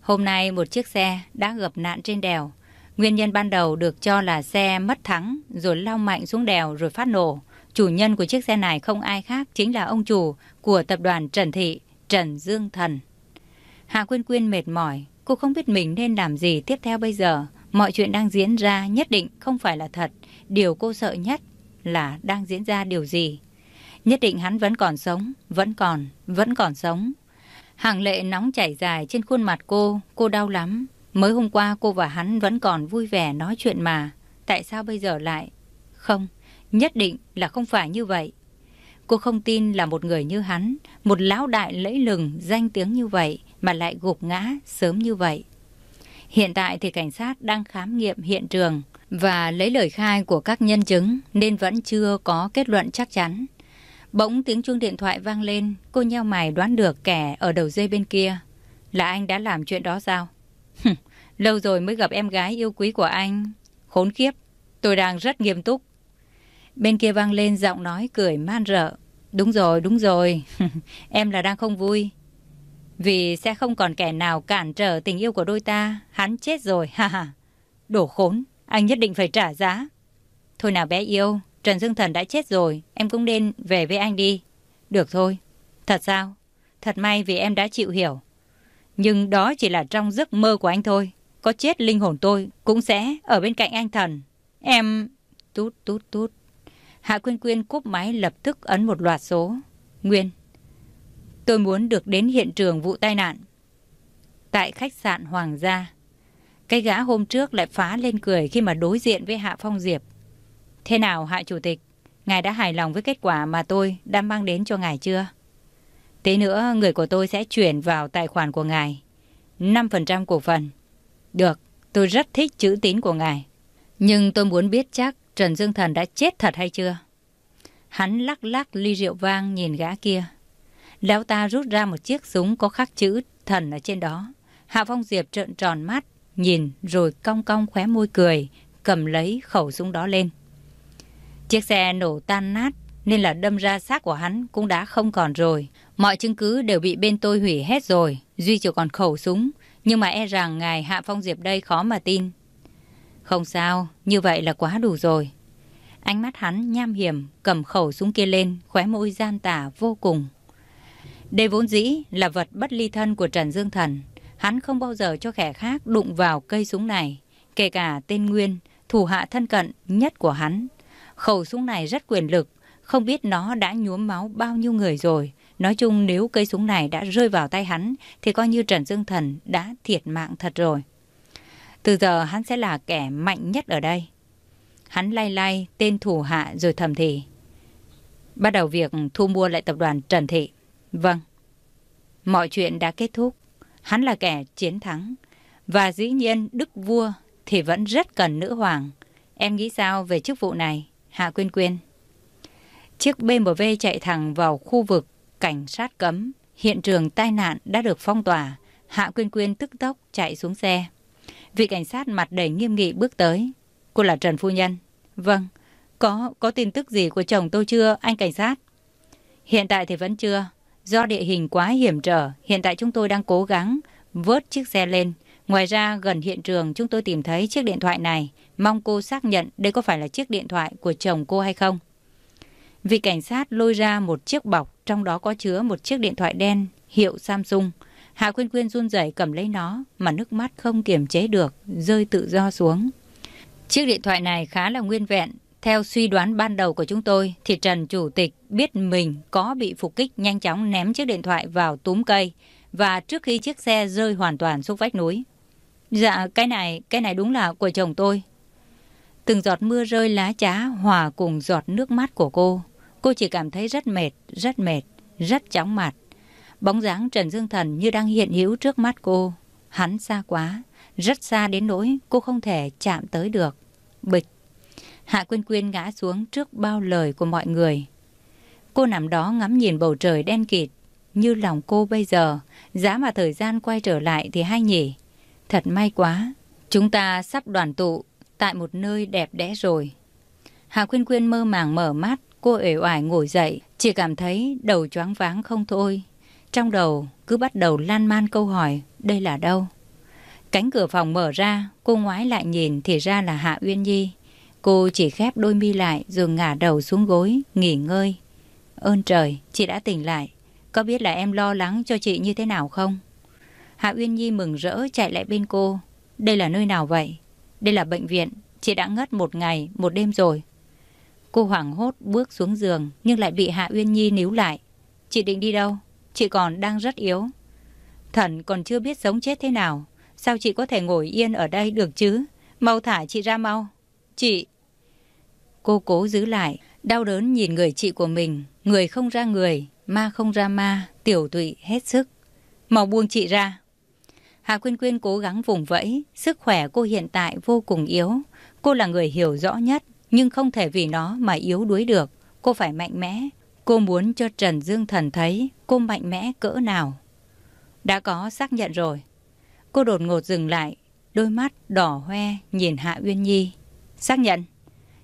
Hôm nay một chiếc xe đã gặp nạn trên đèo. Nguyên nhân ban đầu được cho là xe mất thắng rồi lao mạnh xuống đèo rồi phát nổ. Chủ nhân của chiếc xe này không ai khác chính là ông chủ của tập đoàn Trần Thị, Trần Dương Thần. Hạ Quyên Quyên mệt mỏi, cô không biết mình nên làm gì tiếp theo bây giờ. Mọi chuyện đang diễn ra nhất định không phải là thật. Điều cô sợ nhất là đang diễn ra điều gì. Nhất định hắn vẫn còn sống, vẫn còn, vẫn còn sống. Hàng lệ nóng chảy dài trên khuôn mặt cô, cô đau lắm. Mới hôm qua cô và hắn vẫn còn vui vẻ nói chuyện mà. Tại sao bây giờ lại? Không, nhất định là không phải như vậy. Cô không tin là một người như hắn, một lão đại lẫy lừng, danh tiếng như vậy mà lại gục ngã sớm như vậy. Hiện tại thì cảnh sát đang khám nghiệm hiện trường và lấy lời khai của các nhân chứng nên vẫn chưa có kết luận chắc chắn. Bỗng tiếng chuông điện thoại vang lên, cô nheo mày đoán được kẻ ở đầu dây bên kia. Là anh đã làm chuyện đó sao? Lâu rồi mới gặp em gái yêu quý của anh. Khốn khiếp, tôi đang rất nghiêm túc. Bên kia vang lên giọng nói cười man rợ. Đúng rồi, đúng rồi. em là đang không vui. Vì sẽ không còn kẻ nào cản trở tình yêu của đôi ta. Hắn chết rồi, ha ha. Đổ khốn, anh nhất định phải trả giá. Thôi nào bé yêu, Trần Dương Thần đã chết rồi, em cũng nên về với anh đi. Được thôi. Thật sao? Thật may vì em đã chịu hiểu. Nhưng đó chỉ là trong giấc mơ của anh thôi. Có chết linh hồn tôi cũng sẽ ở bên cạnh anh thần. Em... Tút tút tút. Hạ Quyên Quyên cúp máy lập tức ấn một loạt số. Nguyên. Tôi muốn được đến hiện trường vụ tai nạn. Tại khách sạn Hoàng gia. Cái gã hôm trước lại phá lên cười khi mà đối diện với Hạ Phong Diệp. Thế nào Hạ Chủ tịch? Ngài đã hài lòng với kết quả mà tôi đã mang đến cho ngài chưa? Tí nữa người của tôi sẽ chuyển vào tài khoản của ngài. 5% cổ phần. Được, tôi rất thích chữ tín của ngài. Nhưng tôi muốn biết chắc Trần Dương Thần đã chết thật hay chưa? Hắn lắc lắc ly rượu vang nhìn gã kia. Lão ta rút ra một chiếc súng có khắc chữ thần ở trên đó. Hạ Phong Diệp trợn tròn mắt, nhìn rồi cong cong khóe môi cười, cầm lấy khẩu súng đó lên. Chiếc xe nổ tan nát nên là đâm ra xác của hắn cũng đã không còn rồi. Mọi chứng cứ đều bị bên tôi hủy hết rồi, duy chỉ còn khẩu súng. Nhưng mà e rằng ngài Hạ Phong Diệp đây khó mà tin. Không sao, như vậy là quá đủ rồi. Ánh mắt hắn nham hiểm, cầm khẩu súng kia lên, khóe môi gian tả vô cùng. Đây vốn dĩ là vật bất ly thân của Trần Dương Thần. Hắn không bao giờ cho kẻ khác đụng vào cây súng này, kể cả tên Nguyên, thủ hạ thân cận nhất của hắn. Khẩu súng này rất quyền lực, không biết nó đã nhuốm máu bao nhiêu người rồi. Nói chung nếu cây súng này đã rơi vào tay hắn thì coi như Trần Dương Thần đã thiệt mạng thật rồi. Từ giờ hắn sẽ là kẻ mạnh nhất ở đây. Hắn lay lay tên thủ hạ rồi thầm thì. Bắt đầu việc thu mua lại tập đoàn Trần Thị. Vâng. Mọi chuyện đã kết thúc. Hắn là kẻ chiến thắng. Và dĩ nhiên Đức Vua thì vẫn rất cần nữ hoàng. Em nghĩ sao về chức vụ này, Hạ Quyên Quyên? Chiếc BMW chạy thẳng vào khu vực cảnh sát cấm. Hiện trường tai nạn đã được phong tỏa. Hạ Quyên Quyên tức tốc chạy xuống xe. Vị cảnh sát mặt đầy nghiêm nghị bước tới. Cô là Trần Phu Nhân. Vâng, có có tin tức gì của chồng tôi chưa, anh cảnh sát? Hiện tại thì vẫn chưa. Do địa hình quá hiểm trở, hiện tại chúng tôi đang cố gắng vớt chiếc xe lên. Ngoài ra, gần hiện trường chúng tôi tìm thấy chiếc điện thoại này. Mong cô xác nhận đây có phải là chiếc điện thoại của chồng cô hay không. Vị cảnh sát lôi ra một chiếc bọc, trong đó có chứa một chiếc điện thoại đen hiệu Samsung. Hạ Quyên Quyên run rẩy cầm lấy nó mà nước mắt không kiềm chế được, rơi tự do xuống. Chiếc điện thoại này khá là nguyên vẹn. Theo suy đoán ban đầu của chúng tôi, thì Trần Chủ tịch biết mình có bị phục kích nhanh chóng ném chiếc điện thoại vào túm cây và trước khi chiếc xe rơi hoàn toàn xuống vách núi. Dạ, cái này, cái này đúng là của chồng tôi. Từng giọt mưa rơi lá trá hòa cùng giọt nước mắt của cô. Cô chỉ cảm thấy rất mệt, rất mệt, rất chóng mặt. Bóng dáng Trần Dương Thần như đang hiện hữu trước mắt cô. Hắn xa quá, rất xa đến nỗi cô không thể chạm tới được. Bịch. Hạ Quyên Quyên ngã xuống trước bao lời của mọi người. Cô nằm đó ngắm nhìn bầu trời đen kịt, như lòng cô bây giờ. Giá mà thời gian quay trở lại thì hay nhỉ. Thật may quá, chúng ta sắp đoàn tụ tại một nơi đẹp đẽ rồi. Hạ Quyên Quyên mơ màng mở mắt, cô ể oải ngồi dậy, chỉ cảm thấy đầu choáng váng không thôi. Trong đầu cứ bắt đầu lan man câu hỏi, đây là đâu? Cánh cửa phòng mở ra, cô ngoái lại nhìn thì ra là Hạ Uyên Nhi. Cô chỉ khép đôi mi lại rồi ngả đầu xuống gối, nghỉ ngơi. Ơn trời, chị đã tỉnh lại. Có biết là em lo lắng cho chị như thế nào không? Hạ Uyên Nhi mừng rỡ chạy lại bên cô. Đây là nơi nào vậy? Đây là bệnh viện. Chị đã ngất một ngày, một đêm rồi. Cô hoảng hốt bước xuống giường nhưng lại bị Hạ Uyên Nhi níu lại. Chị định đi đâu? Chị còn đang rất yếu. Thần còn chưa biết sống chết thế nào. Sao chị có thể ngồi yên ở đây được chứ? Mau thả chị ra mau. Chị... Cô cố giữ lại, đau đớn nhìn người chị của mình. Người không ra người, ma không ra ma, tiểu tụy hết sức. Mau buông chị ra. Hà Quyên Quyên cố gắng vùng vẫy, sức khỏe cô hiện tại vô cùng yếu. Cô là người hiểu rõ nhất, nhưng không thể vì nó mà yếu đuối được. Cô phải mạnh mẽ. Cô muốn cho Trần Dương Thần thấy cô mạnh mẽ cỡ nào. Đã có xác nhận rồi. Cô đột ngột dừng lại, đôi mắt đỏ hoe nhìn Hạ Uyên Nhi. Xác nhận,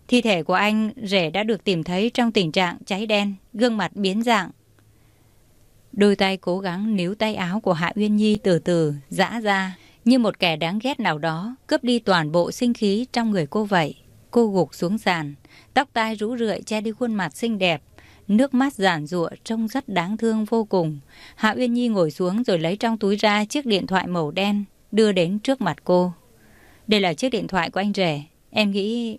thi thể của anh rể đã được tìm thấy trong tình trạng cháy đen, gương mặt biến dạng. Đôi tay cố gắng níu tay áo của Hạ Uyên Nhi từ từ giã ra, như một kẻ đáng ghét nào đó cướp đi toàn bộ sinh khí trong người cô vậy. Cô gục xuống sàn, tóc tai rũ rượi che đi khuôn mặt xinh đẹp, nước mắt giản rụa trông rất đáng thương vô cùng. Hạ Uyên Nhi ngồi xuống rồi lấy trong túi ra chiếc điện thoại màu đen, đưa đến trước mặt cô. Đây là chiếc điện thoại của anh rể. Em nghĩ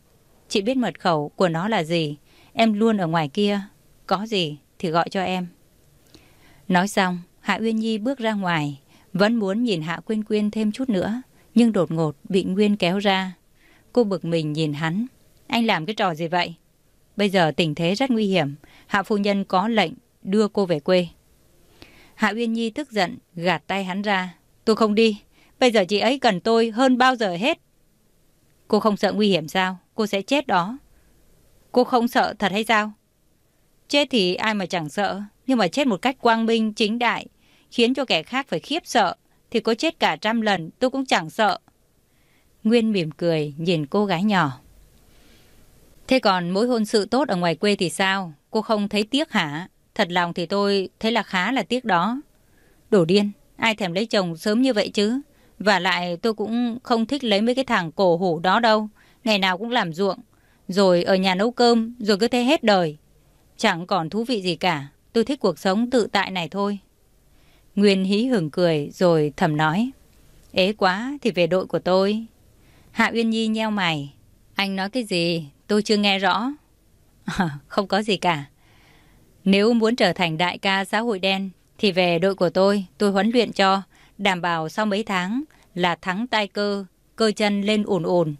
chị biết mật khẩu của nó là gì. Em luôn ở ngoài kia. Có gì thì gọi cho em. Nói xong, Hạ Uyên Nhi bước ra ngoài. Vẫn muốn nhìn Hạ Quyên Quyên thêm chút nữa. Nhưng đột ngột bị Nguyên kéo ra. Cô bực mình nhìn hắn. Anh làm cái trò gì vậy? Bây giờ tình thế rất nguy hiểm. Hạ phu nhân có lệnh đưa cô về quê. Hạ Uyên Nhi tức giận, gạt tay hắn ra. Tôi không đi. Bây giờ chị ấy cần tôi hơn bao giờ hết. Cô không sợ nguy hiểm sao? Cô sẽ chết đó. Cô không sợ thật hay sao? Chết thì ai mà chẳng sợ. Nhưng mà chết một cách quang minh, chính đại, khiến cho kẻ khác phải khiếp sợ. Thì có chết cả trăm lần tôi cũng chẳng sợ. Nguyên mỉm cười nhìn cô gái nhỏ. Thế còn mối hôn sự tốt ở ngoài quê thì sao? Cô không thấy tiếc hả? Thật lòng thì tôi thấy là khá là tiếc đó. Đổ điên, ai thèm lấy chồng sớm như vậy chứ? Và lại tôi cũng không thích lấy mấy cái thằng cổ hủ đó đâu. Ngày nào cũng làm ruộng. Rồi ở nhà nấu cơm, rồi cứ thế hết đời. Chẳng còn thú vị gì cả. Tôi thích cuộc sống tự tại này thôi. Nguyên hí hưởng cười rồi thầm nói. Ế quá thì về đội của tôi. Hạ Uyên Nhi nheo mày. Anh nói cái gì? Tôi chưa nghe rõ. không có gì cả. Nếu muốn trở thành đại ca xã hội đen thì về đội của tôi, tôi huấn luyện cho, đảm bảo sau mấy tháng là thắng tay cơ, cơ chân lên ổn ổn.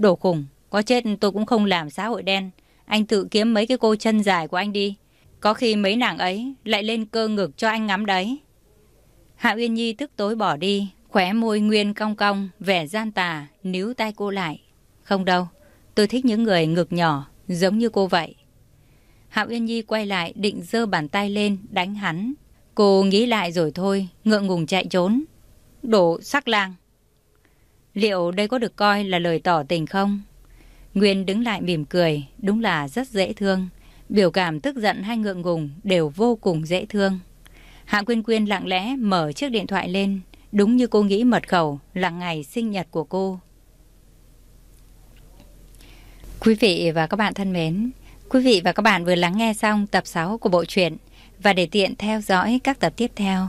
Đổ khủng, có chết tôi cũng không làm xã hội đen. Anh tự kiếm mấy cái cô chân dài của anh đi. Có khi mấy nàng ấy lại lên cơ ngực cho anh ngắm đấy. Hạ Uyên Nhi tức tối bỏ đi, khóe môi Nguyên cong cong, vẻ gian tà, níu tay cô lại. Không đâu, tôi thích những người ngực nhỏ, giống như cô vậy. Hạ Uyên Nhi quay lại định giơ bàn tay lên đánh hắn. Cô nghĩ lại rồi thôi, ngượng ngùng chạy trốn. Đổ sắc lang. Liệu đây có được coi là lời tỏ tình không? Nguyên đứng lại mỉm cười, đúng là rất dễ thương. Biểu cảm tức giận hay ngượng ngùng đều vô cùng dễ thương. Hạ Quyên Quyên lặng lẽ mở chiếc điện thoại lên, đúng như cô nghĩ mật khẩu là ngày sinh nhật của cô. Quý vị và các bạn thân mến, quý vị và các bạn vừa lắng nghe xong tập 6 của bộ truyện và để tiện theo dõi các tập tiếp theo